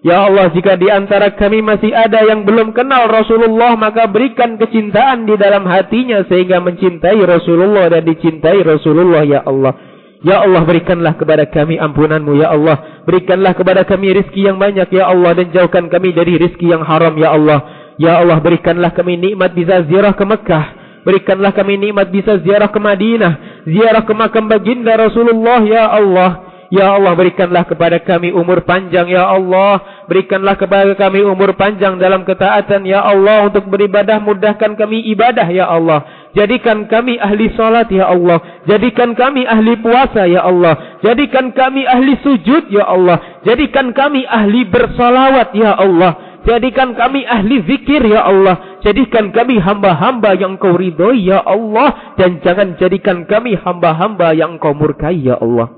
Ya Allah, jika di antara kami masih ada yang belum kenal Rasulullah, maka berikan kecintaan di dalam hatinya sehingga mencintai Rasulullah dan dicintai Rasulullah, ya Allah. Ya Allah, berikanlah kepada kami ampunanmu, ya Allah. Berikanlah kepada kami rizki yang banyak, ya Allah. Dan jauhkan kami dari rizki yang haram, ya Allah. Ya Allah, berikanlah kami nikmat bisa ziarah ke Mekah. Berikanlah kami nikmat bisa ziarah ke Madinah, ziarah ke makam baginda Rasulullah ya Allah. Ya Allah berikanlah kepada kami umur panjang ya Allah. Berikanlah kepada kami umur panjang dalam ketaatan ya Allah untuk beribadah mudahkan kami ibadah ya Allah. Jadikan kami ahli salat ya Allah. Jadikan kami ahli puasa ya Allah. Jadikan kami ahli sujud ya Allah. Jadikan kami ahli bersalawat ya Allah. Jadikan kami ahli zikir ya Allah. Jadikan kami hamba-hamba yang kau ridhoi ya Allah. Dan jangan jadikan kami hamba-hamba yang kau murkai ya Allah.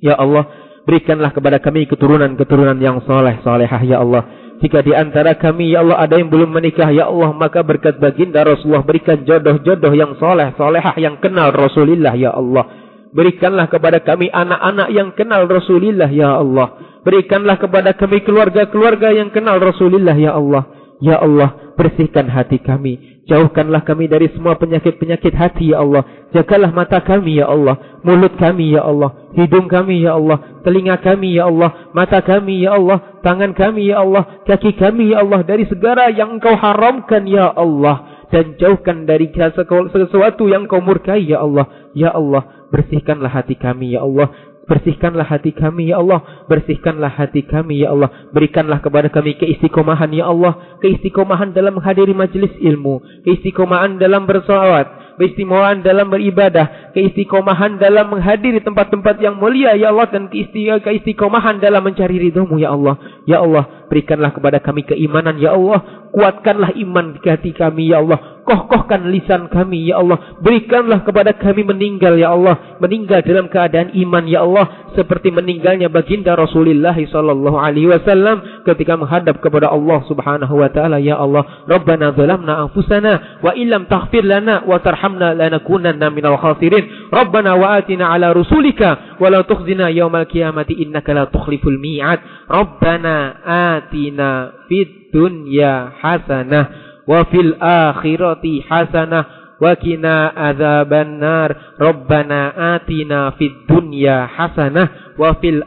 Ya Allah, berikanlah kepada kami keturunan-keturunan yang soleh, solehah ya Allah. Jika di antara kami ya Allah ada yang belum menikah ya Allah. Maka berkat baginda Rasulullah berikan jodoh-jodoh yang soleh, solehah yang kenal Rasulullah ya Allah. Berikanlah kepada kami anak-anak yang kenal Rasulullah ya Allah. Berikanlah kepada kami keluarga-keluarga yang kenal Rasulullah ya Allah. Ya Allah, bersihkan hati kami. Jauhkanlah kami dari semua penyakit-penyakit hati ya Allah. Jagalah mata kami ya Allah. Mulut kami ya Allah. Hidung kami ya Allah. Telinga kami ya Allah. Mata kami ya Allah. Tangan kami ya Allah. Kaki kami ya Allah. Dari segala yang engkau haramkan ya Allah. Dan jauhkan dari sesuatu yang kau murkai ya Allah. Ya Allah, bersihkanlah hati kami ya Allah. Bersihkanlah hati kami ya Allah. Bersihkanlah hati kami ya Allah. Berikanlah kepada kami keistiqomahan ya Allah. Keistiqomahan dalam menghadiri majlis ilmu. Keistiqomahan dalam bersalawat. Keistiqomahan dalam beribadah. Keistiqomahan dalam menghadiri tempat-tempat yang mulia ya Allah. Dan keistiqomahan dalam mencari ridhamu ya Allah. Ya Allah berikanlah kepada kami keimanan ya Allah. Kuatkanlah iman di hati kami ya Allah. Kokohkan lisan kami ya Allah. Berikanlah kepada kami meninggal ya Allah. Meninggal dalam keadaan iman ya Allah. Seperti meninggalnya baginda Rasulullah sallallahu alaihi wasallam ketika menghadap kepada Allah subhanahu wa ta'ala ya Allah. Rabbana zalamna anfusana wa illam taghfir lana wa tarhamna lanakunanna minal khasirin. Rabbana wa atina ala rusulika wa la tukhzina yawmal qiyamati innaka la tukhliful mi'ad. Rabbana atina fid dunya hasanah wa fil akhirati hasanah wa qina adzaban nar rabbana atina fid dunya hasanah wa fil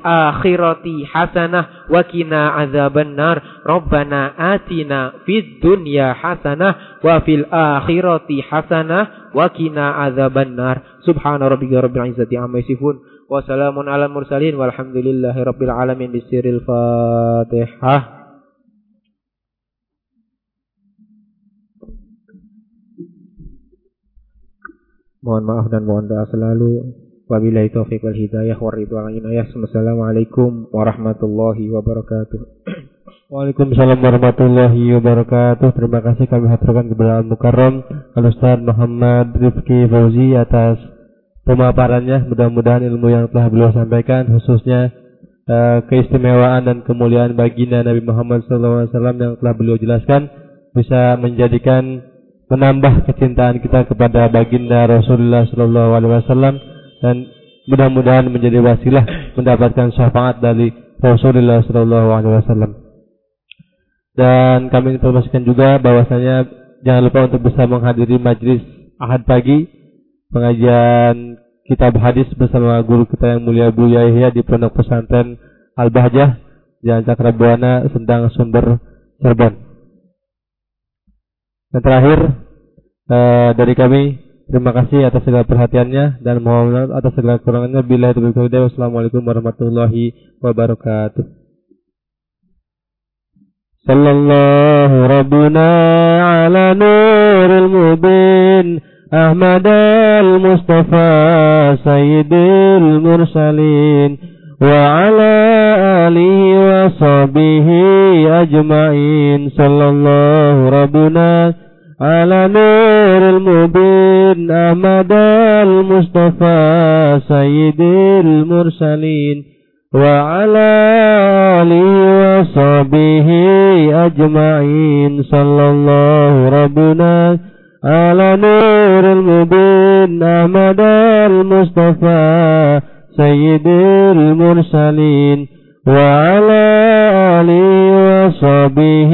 hasanah wa qina adzaban nar rabbana atina dunya hasanah wa fil hasanah wa qina adzaban nar subhana rabbika rabbil izzati amma yasifun. Wa Mohon maaf dan mohon doa selalu. Wabillahi taufiq wal hidayah wa ridwan inayah. Assalamualaikum warahmatullahi wabarakatuh. [CLEARS THROAT] Waalaikumsalam warahmatullahi wabarakatuh. Terima kasih kami haturkan kepada Al-Mukarram Al-Ustaz Muhammad Rifki Fauzi atas pemaparannya. Mudah-mudahan ilmu yang telah beliau sampaikan khususnya uh, keistimewaan dan kemuliaan baginda Nabi Muhammad SAW yang telah beliau jelaskan bisa menjadikan menambah kecintaan kita kepada baginda Rasulullah Shallallahu Alaihi Wasallam dan mudah-mudahan menjadi wasilah mendapatkan syafaat dari Rasulullah Shallallahu Alaihi Wasallam. Dan kami informasikan juga bahwasanya jangan lupa untuk bisa menghadiri majlis Ahad pagi pengajian kitab hadis bersama guru kita yang mulia Bu Yahya di Pondok Pesantren Al Bahjah Jalan Cakrabuana Sendang Sumber Cirebon. Dan terakhir uh, dari kami terima kasih atas segala perhatiannya dan mohon maaf atas segala kurangannya. Bila itu Wassalamualaikum warahmatullahi wabarakatuh. Rabbuna ala nuril mubin Ahmad al-Mustafa Sayyidil Mursalin Wa ala alihi wa sahbihi ajma'in Sallallahu Rabbuna على نور المبين أحمد المصطفى سيد المرسلين وعلى آله وصحبه أجمعين صلى الله ربنا على نور المبين أحمد المصطفى سيد المرسلين وعلى آله وصحبه